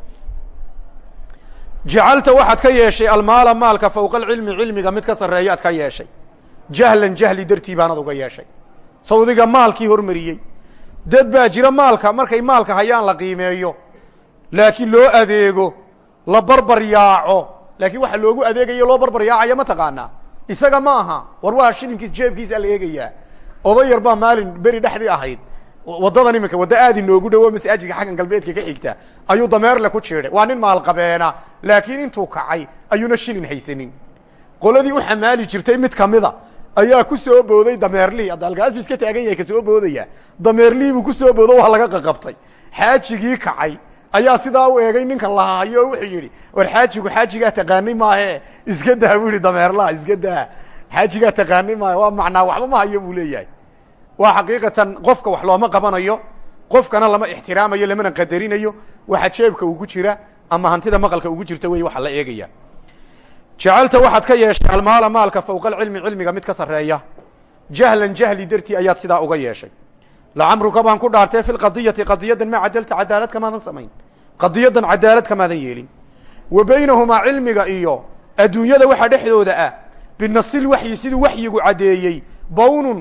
Jacalta waxaad ka yeeshay almaala maalka fowqa alcilmi cilmiga mid ka sarreeyaad ka yeeshay. Jahlan jahli dartii baanad uga yeeshay. Sawdiga maalkii hormariyey. Dad baa jira maalka markay maalka hayaan la qiimeeyo laakiin loo adeego la barbar yaaco. Laakiin waxa loogu adeegayo loo barbar yaacaya ma taqaanaa. Isaga ma aha. War waa shilinkiis jeebkiisa la eegayaa. Oday yar baa maalin beri dhexdii ahayd. Waddadan iminka wadda aad inoogu dhowo masaajidka xaggan galbeedka ka xigta. Ayuu dameerle ku jiiday. Waa nin maalqabeena. Laakiin intuu kacay ayuuna shilin haysanin. Qoladii u xamaali jirtay mid kamida ayaa ku soo booday dameerlii hadda halkaasuu iska taagan yahay ka soo boodaya. Dameerlii buu ku soo boodo waa laga qaqabtay. Xaajigii kacay ayaa sidaa u eegay ninka lahaayo wuxuu yidhi war xaajigu xaajigaa taqaanay maahe iska daa bu yihi dameerlaha iska daa xaajigaa taqaanay maahe. Waa macnaa waxba ma buu leeyahay. Waa xaqiiqatan qofka wax looma qabanayo qofkana lama ixtiraamayo lamana qadarinayo waxa jeebka ugu jira ama hantida maqalka ugu jirta wey waxa la eegaya. Jacalta waxaad ka yeeshay almaala maalka fowqa alcilmi cilmiga mid ka sarreeya. Jahlan jahli dartii ayaad sidaa uga yeeshay lacamruka baan ku dhaartee fi lqadiyati qadiyadan maa cadalta cadaalad kamaadan samayn qadiyadan cadaalad kamaadan yeelin wa baynahumaa cilmiga iyo adduunyada waxa dhexdooda ah binasil waxyi siduu waxyigu caddeeyey bawnun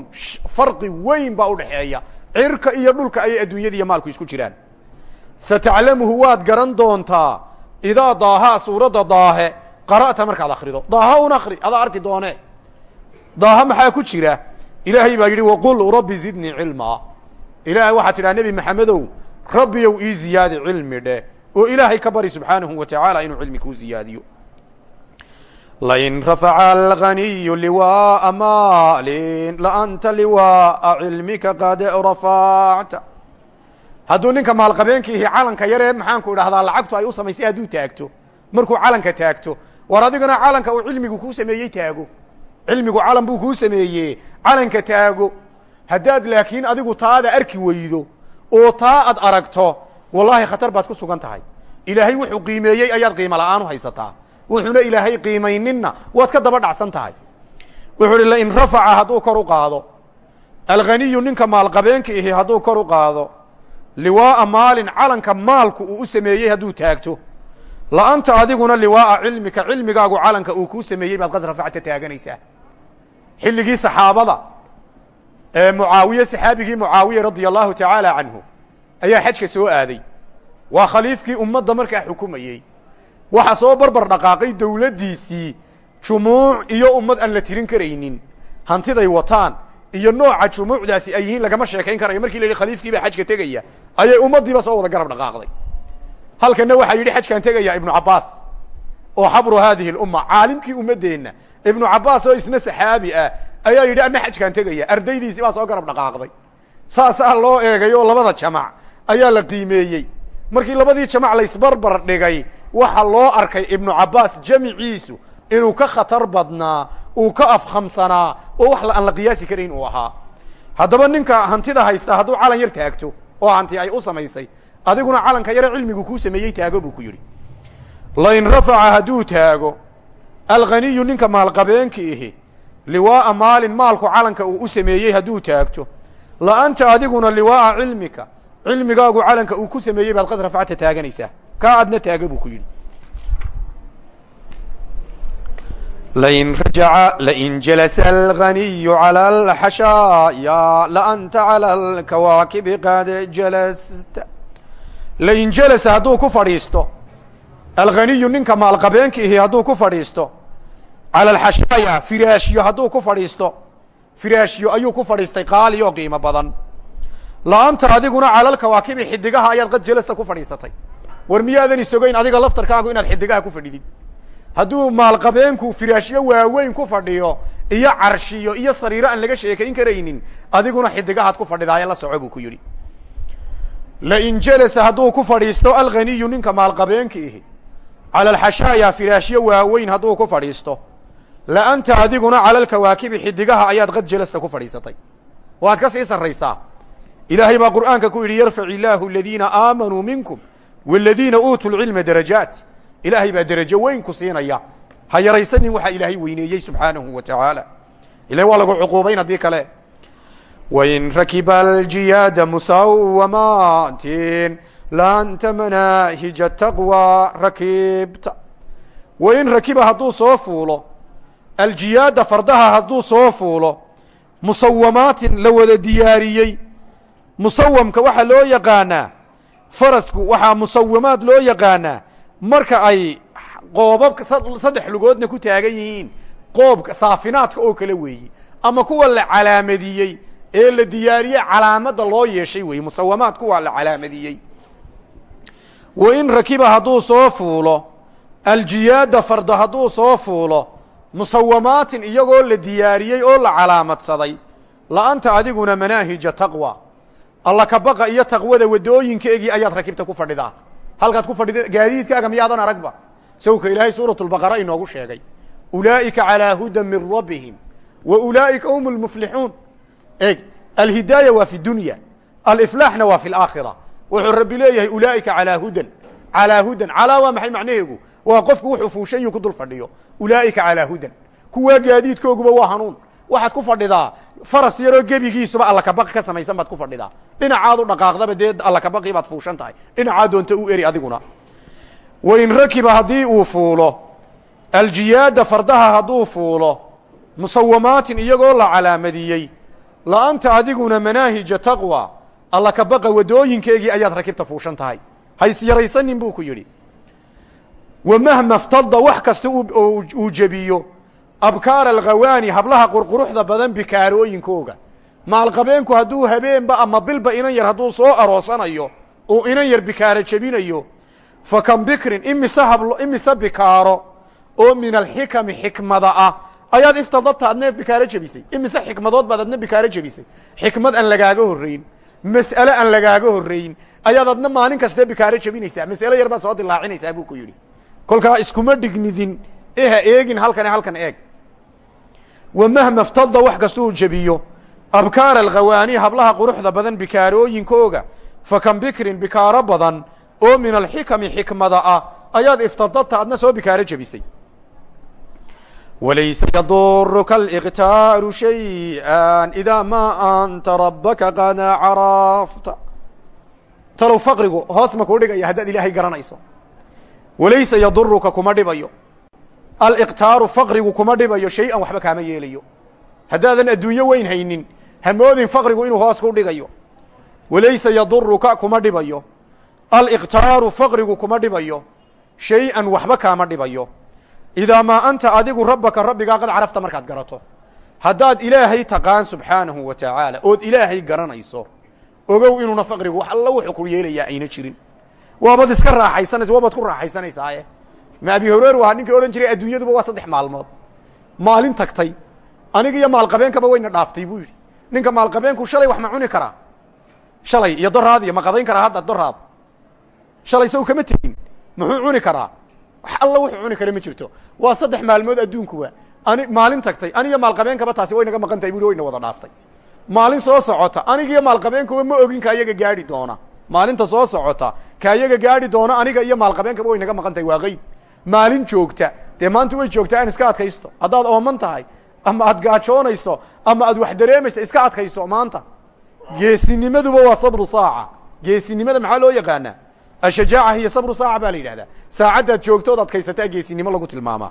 farqi weyn baa udhexeeya cirka iyo dhulka ayay adduunyada iyo maalku isku jiraan sataclamuhu waad garan doontaa idaa daahaa suuradda daahe qara'ta markaad akrido daaha un akri adaa arki doone daaha maxaa ku jira ilaahay baa yidhi waqul rabbi zidnii cilmaa ilaahay waxaa tidhaha nebi maxamedow rabbiyow ii ziyaadi cilmi dheh oo ilaahay ka bari subxaanahu wa tacaala inuu cilmi kuu ziyaadiyo. Lain rafaca alganiyu liwaaa maalin laanta liwaaa cilmika qad rafacta. Hadduu ninka maalqabeenkiihi calanka yaree maxaanku idhahdaa lacagtu ay u samaysay hadduu taagto. Markuu calanka taagto war adigana calanka uu cilmigu kuu sameeyey taago. Cilmigu calan buu kuu sameeye calanka taago haddaad laakiin adigu taada arki weydo oo taa ad aragto wallaahi khatar baad ku sugan tahay. Ilaahay wuxuu qiimeeyey ayaad qiimo la'aan u haysataa. Wuxuuna ilaahay qiimayninna waad ka daba dhacsan tahay. Wuxuu uhi lain rafaca hadduu kor u qaado alghaniyu ninka maalqabeenka ihi hadduu kor u qaado liwaaa maalin calanka maalku uu u sameeyey hadduu taagto. La-anta adiguna liwaaa cilmika cilmigaagu calanka uu kuu sameeyey baad qad rafacta taaganaysaa xilligii saxaabada mucaawiye saxaabigii mucaawiya radia allahu tacaala canhu ayaa xajka soo aaday. Waa khaliifkii ummadda markaa xukumayey. Waxa soo barbar dhaqaaqay dowladdiisii jumuuc iyo ummad aan la tirin karaynin. Hantiday wataan iyo nooca jumuucdaasi ay yihiin lagama sheekayn karayo. Markii la yidhi khaliifkii baa xajka tegaya ayay ummaddiiba soo wada garab dhaqaaqday. Halkanna waxaa yidhi xajkaan tegaya ibnu cabbaas oo xabru haadihi lumma caalimkii ummaddeenna. Ibnu cabbaas oo isna saxaabi ah ayaa yidhi ana xajkaan tegaya. Ardaydiisii baa soo garab dhaqaaqday. Saasaa loo eegay labada jamac ayaa la qiimeeyey. Markii labadii jamac laysbarbar dhigay waxa loo arkay ibnu cabbaas jamiciisu inuu ka khatar badnaa uu ka afkhamsanaa oo wax aan la qiyaasi karayn uu ahaa. Haddaba ninka hantida haysta hadduu calan yar taagto oo hanti ay u samaysay adiguna calanka yare cilmigu kuu sameeyey taago buu ku yidhi. Lain rafaca hadduu taago alghaniyu ninka maalqabeenka ihi liwaaa maalin maalku calanka uu u sameeyey hadduu taagto. La anta adiguna liwaaa cilmika. Cilmigaagu calanka uu ku sameeyey baad qad rafacta taaganaysaa. Kaa adna taaga ku yidhi. Lain rajaca lain jalasa alganiyu cala alxashaaya laanta cala alkawaakibi qad jalasta. Lain jalasa hadduu ku fadhiisto alghaniyu ninka maalqabeenka ihi hadduu ku fadhiisto cala alxashaaya firaashyo hadduu ku fadhiisto firaashyo ayuu ku fadhiistay qaali oo qiimo badan la-anta adiguna calalkawaakibi xidigaha ayaad qad jalasta ku fadhiisatay war miyaadan isogeyn adiga laftarkaagu inaad xidigaha ku fadhidid hadduu maalqabeenku firaashyo waaweyn ku fadhiyo iyo carshiyo iyo sariiro aan laga sheekayn karaynin adiguna xidigahaad ku fadhidaaye la soco buu ku yidhi lain jalasa hadduu ku fadhiisto alghaniyu ninka maalqabeenka ihi cala alxashaaya firaashyo waaweyn hadduu ku fadhiisto la anta adiguna cala alkawaakibi xidigaha ayaad qad jalasta ku fadhiisatay. Waad ka sii sarraysaa. Ilaahay baa qur'aanka ku yidhi yarfac illaahu aladiina aamanuu minkum waladiina uutuu lcilma darajaat. Ilaahay baa derajo weyn ku siinaya. Ha yaraysanin waxaa ilaahay weyneeyey subxaanahu wa tacaala. Ila waa lagu cuquubayn haddii kale. Wain rakiba aljiyaada musawamaatin laanta manaahija taqwa rakibta. Wain rakiba hadduu soo aljiyaada fardaha hadduu soo fuulo musawamaatin la wada diyaariyey. Musawamka waxaa loo yaqaanaa farasku waxaa musawamaad loo yaqaanaa marka ay qoobabka saddex lugoodna ku taagan yihiin qoobka saafinaadka oo kale weeyi ama kuwa la calaamadiyey ee la diyaariyey calaamadda loo yeeshay weeye musawamaad kuwa la calaamadiyey. Wa in rakiba hadduu soo fuulo aljiyaada fardo hadduu soo fuulo musawamaatin iyagoo la diyaariyey oo la calaamadsaday. La-anta adiguna manaahija taqwa. Alla kabaqa iyo taqwada waddooyinkeegii ayaad rakibta ku fadhidaa halkaad ku fadhida gaadiidkaaga miyaadan aragba. Sawka ilaahay suurat lbaqara inoogu sheegay. Ulaa'ika calaa hudan min rabbihim wa ulaa'ika hum lmuflixuun eeg alhidaaya waa fi dunya aliflaaxna waa fi laakhira wuxuu rabbi leeyahay ulaa'ika calaa hudan calaa hudan. Calaa waa maxay macnaheegu waa qofku wuxuu fuushan yu ku dul fadhiyo. Ulaa'ika calaa hudan. Kuwaa gaadiidkooguba waa hanuun. Waxaad ku fadhidaa faras yaroo gebigiisuba allakabaqi ka samaysan baad ku fadhidaa. Dhinacaad u dhaqaaqdaba dee allakabaqii baad fuushan tahay. Dhinacaa doonta u eri adiguna. Wain rakiba haddii uu fuulo aljiyaada fardaha hadduu fuulo musawamaatin iyagoo la calaamadiyey la-anta adiguna manaahija taqwa allakabaqa waddooyinkeegii ayaad rakibta fuushan tahay. Hays buu ku yidhi wa mahma ftada wax kasta uu jebiyo. Abkaar alkhawaani hablaha qurquruxda badan bikaarooyinkooga. Maalqabeenku hadduu habeenba ama bilba inan yar hadduu soo aroosanayo uu inan yar bikaaro jebinayo fa kan bikrin imise hablo imise bikaaro oo min alxikami xikmada ah. Ayaad iftadabta adna bikaaro jebisay. Imise xikmadood baad adna bikaaro jebisay. Xikmad aan lagaaga horrayn mas'ale aan lagaaga horrayn ayaad adna maalin kaste bikaaro jebinaysaa. Mas'ale yar baad soo dilaacinaysaa buu ku yidhi kolkaa iskuma dhignidin eha eegin halkan halkan eeg. Wa mahma ftada wax kasta uu jebiyo abkaar alkhawaani hablaha quruxda badan bikaarooyinkooga fa kan bikrin bikaaro badan oo min alxikami xikmada ah ayaad iftadadta adna soo bikaaro jebisay. Walaysa yaduruka aliqtaaru shayئa idaa maa anta rabaka qad carafta talow faqrigu hoos ma kuu dhigaya haddaad ilaahay garanayso walaysa yaduruka kuma dhibayo. Aliqtaaru faqrigu kuma dhibayo shay-an waxba kaama yeelayo. Haddaadan adduunyo weyn haynin hamoodin faqrigu inuu hoos ku dhigayo. Walaysa yaduruka kuma dhibayo. Aliqtaaru faqrigu kuma dhibayo shay-an waxba kaama dhibayo. Idaa maa anta adigu rabbaka rabbigaa qad carafta markaad garato. Haddaad ilaahay taqaan subxaanahu wa tacaala ood ilaahay garanayso ogow inuuna faqrigu wax alla wuxuu ku yeelayaa ayna jirin waabaad iska raaxaysanaysa waabaad ku raaxaysanaysaayee ma abi horeeru ahaa ninkii odhan jiray adduunyaduba waa saddex maalmood. Maalin tagtay. Aniga iyo maalqabeenkaba wayna dhaaftay buu yidhi. Ninka maalqabeenku shalay wax ma cuni karaa? Shalay iyo doraadiyo ma qadayn karaa hadda doraad shalay saw kama tegin. Muxuu cuni karaa? Wax alla wuxuu cuni kara ma jirto. Waa saddex maalmood adduunkuwa ani maalin tagtay. Anigiyo maalqabeenkaba taasi way naga maqan tahay bui wayna wada dhaaftay. Maalin soo socota. Anigiyo maalqabeenkuba ma ogin ka ayaga gaadhi doona maalinta soo socota ka ayaga gaadhi doona aniga iyo maalqabeenkaba way naga maqan waa qeyb maalin joogta dee maanta way joogtaa aan iska adkaysto. Haddaad ooman tahay ama aad gaajoonayso ama aad wax dareemayso iska adkayso maanta. Geesinimaduba waa sabru saaca. Geesinimada maxaa loo yaqaanaa? Ashajaaca hiyo sabru saaca baa la yidhahdaa. Saacaddaad joogto ood adkaysataa geesinimo lagu tilmaamaa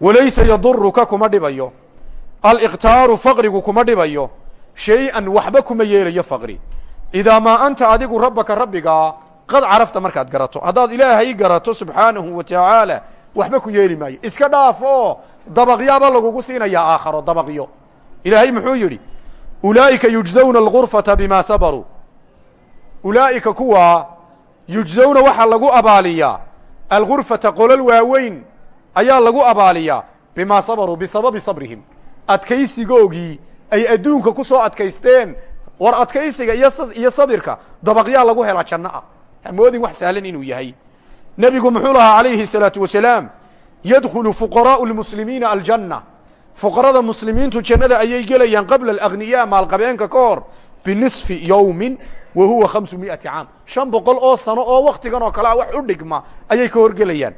walaysa yaduruka kuma dhibayo. Aliqtaaru faqrigu kuma dhibayo. Shay-an waxba kuma yeelayo faqri idaa maa anta adigu rabbaka rabbigaa qad carafta markaad garato haddaad ilaahay garato subxaanahu wa tacaala waxba ku yeeli maayo iska dhaaf oo dabaqyaaba lagugu siinayaa aakharo dabaqyo ilaahay muxuu yidhi ulaa'ika yujzawna algurfata bima sabaruu ulaa'ika kuwaa yujzawna waxaa lagu abaaliyaa algurfata qolol waaweyn ayaa lagu abaaliyaa bimaa sabaruu bisababi sabrihim adkaysigoogii ay adduunka ku soo adkaysteen war adkaysiga iyo sabirka dabaqyaa lagu helaa janno ah. Hamoodin wax sahlan inuu yahay. Nebigu muxuu lahaa calayhi الsalaatu wasalaam yadkhulu fuqaraa'u lmuslimiina aljanna. Fuqarada muslimiintu jannada ayay gelayaan qabla alagniyaa maalqabeenka ka hor binisfi yowmin wa huwa khamsu mi'ati caam. Shan boqol oo sano oo waktigan oo kale a wax u dhigma ayay ka horgelayaan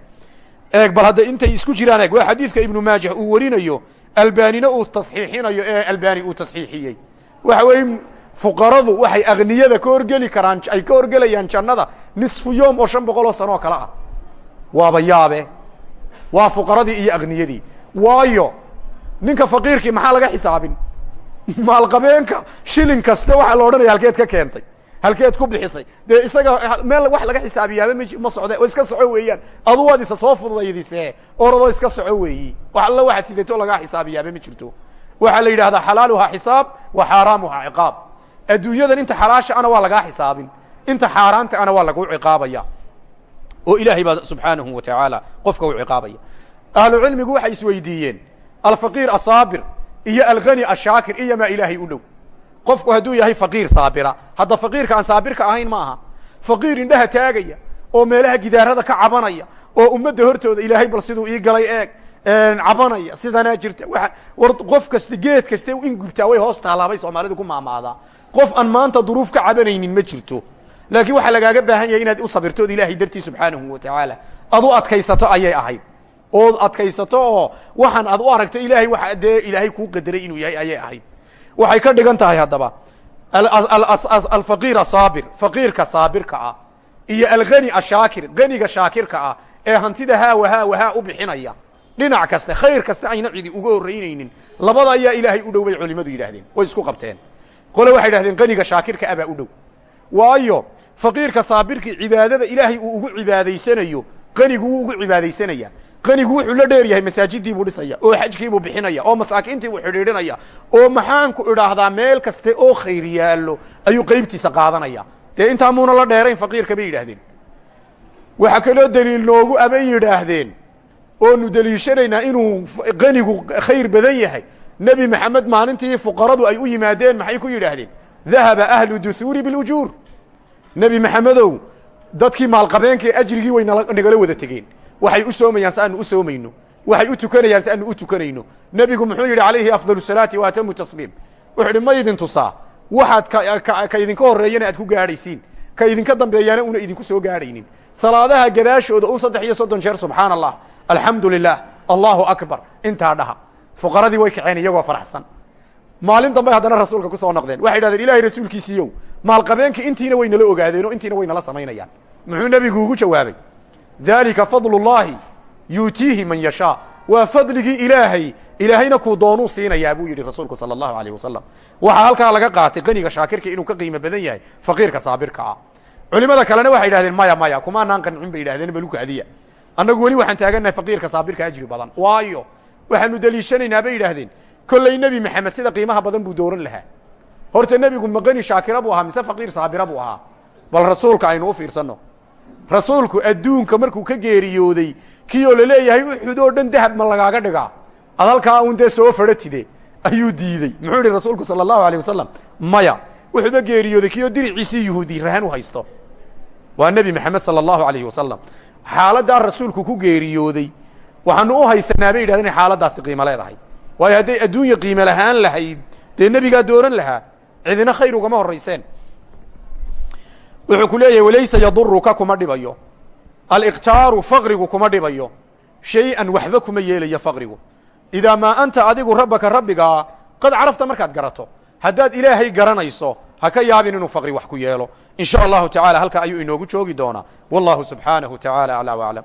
eeg bal hadda intay isku jiraan eeg waa xadiidka ibnu maajah uu warinayo albaanina uu tasxiixinayo ee albaani uu tasxiixiyey. Waxa weeye fuqaradu waxay akniyada ka horgeli karaan ay ka horgelayaan jannada nisfu yom oo shan boqol oo sano kale ah. Waaba yaabe. Waa fuqaradii iyo akniyadii waayo ninka faqiirkii maxaa laga xisaabin? Maalqabeenka shilin kaste waxaa la halkeed ka keentay halkeed ku bixisay. Dee isaga meel wax laga xisaabiyaaba m ma socde oo iska soco weeyaan. Adu waad isa soo fududaydise oradoo iska soco weeyi. Wax alla waxaad sidato lagaa xisaabiyaaba ma jirto. Waxaa la yidhahdaa xalaaluhaa xisaab wa xaaraamuhaa ciqaab adduunyadan inta xalaasha ana waa lagaa xisaabin. Inta xaaraanta ana waa lagu ciqaabaya. Oo ilaahay baa subxaanahu wa tacaala qofka u ciqaabaya. Ahlu cilmigu waxay isweydiiyeen. Alfaqiir asaabir iyo alghani ashaakir iyo maa ilaahay u dhow. Qofku hadduu yahay faqiir saabira. Hadda faqiirka aan saabirka ahayn ma aha. Faqiir indhaha taagaya oo meelaha gidaarada ka cabanaya oo ummadda hortooda ilaahay bal siduu ii galay eeg cabanaya sidanaa jirta. War qof kasta geed kaste in gubtaa way hoos taalaabay soomaalidu ku maamaadaa qof aan maanta duruuf ka cabanaynin ma jirto. Laakiin waxaa lagaaga baahan yahay inaad u sabirtood ilaahay dartii subxaanahu wa tacaala. Ad u adkaysato ayay ahayd. Ood adkaysato oo waxaan aad u aragto ilaahay waa dee ilaahay kuu qadaray inuu yahay ayay ahayd. Waxay ka dhigan tahay haddaba. Alfaqiir asaabir faqiirka saabirka ah. Iyo alghani ashaakir. Ganiga shaakirka ah ee hantida haa wahaa wahaa u bixinaya dhinac kaste khayr kaste ayna cidi uga horraynaynin labada ayaa ilaahay u dhow bay culimmadu yidhahdeen way isku qabteen. Qole waxay yidhahdeen qaniga shaakirka abaa u dhow. Waayo faqiirka saabirkii cibaadada ilaahay uu ugu cibaadaysanayo qanigu wuu ugu cibaadaysanaya. Qanigu wuxuu la dheer yahay masaajidii buu dhisaya oo xajkiibuu bixinaya oo masaakiintii buu xidhiidhinaya oo maxaanku idhaahdaa meel kaste oo khayr yaallo ayuu qeybtiisa qaadanaya. Dee intaa muuna la dheerayn faqiirka bay yidhaahdeen. Waxaa kaloo deliil noogu abay yidhaahdeen oonu deliishanaynaa inuu qanigu khayr badan yahay. Nebi maxamed maalintii fuqaradu ay u yimaadeen maxay ku yidhaahdeen? Dahaba ahlu duhuuri bilujuur. Nebi maxamedow dadkii maalqabeenka ee ajrigii way nagala wada tegeen. Waxay u soomayaan si aanu u soomayno. Waxay u tukanayaan si aanu u tukanayno. Nebigu muxuu yidhi calayhi afdal salaati wa atamu tasliim. Wuxuu idhi ma idin tusaa. Waxaad ka idinka horreeyana aad ku gaadhaysiin ka idinka dambeeyana una idinku soo gaadhaynin salaadaha gadaashooda u saddex iyo soddon jeer subxaana allah alxamdu lilah allahu akbar. Intaa dhaha. Fuqaradii way kaceen iyagoo faraxsan. Maalin dambay haddana rasuulka ku soo noqdeen. Waxay idhahdeen ilahay rasuulkiisiiyow maalqabeenka intiina way nala ogaadeen oo intiina way nala samaynayaan. Muxuu nebigu ugu jawaabay dalika fadlu llahi yuutiihi man yashaa waa fadligii ilaahay ilaahayna kuu doonuu siinayaa buu yidhi rasuulku sala allahu alayh wasalam waxaa halkaa laga qaatay qaniga shaakirka inuu ka qiimo badan yahay faqiirka saabirka ah. Culimada kalena waxay yidhahdeen maya maya kumaanaan qancin bay yidhahdeen balukadiya annagu weli waxaan taagannahay faqiirka saabirka ajri badan. Waayo waxaanu deliishanaynaa bay yidhaahdeen kollay nebi maxamed sida qiimaha badan buu dooran lahaa. Horta nebigu maqani shaakira buu ahaa mise faqiir saabira buu ahaa? Bal rasuulka aynu kii oo la leeyahay uxud oo dhan dahab ma lagaaga dhigaa. Ad halkaa un dee soo fadhatide ayuu diidey muxuu ihi rasuulku sala allahu alayh wasalam maya wuxuuba geeriyooday kii oo diriciisii yuhuudi rahan u haysto. Waa nebi maxamed sala allahu alayhi wasalam xaaladdaa rasuulku ku geeriyooday waxaanu u haysanaa bay yidhahdeen inay xaaladdaasi qiimo leedahay. Waayo hadday adduunya qiimo lahaan lahayd dee nebigaa dooran lahaa cidina khayr ugama horrayseen. Wuxuu ku leeyahay walaysa yaduruka kuma dhibayo aliktaaru faqrigu kuma dhibayo. Shay-an waxba kuma yeelayo faqrigu. Idaa maa anta adigu rabbaka rabbigaa qad carafta markaad garato. Haddaad ilaahay garanayso ha ka yaabin inuu faqri wax ku yeelo. In sha allahu tacala halkaa ayuu inoogu joogi doonaa. Wallahu subxaanahu tacaala aclaa waclam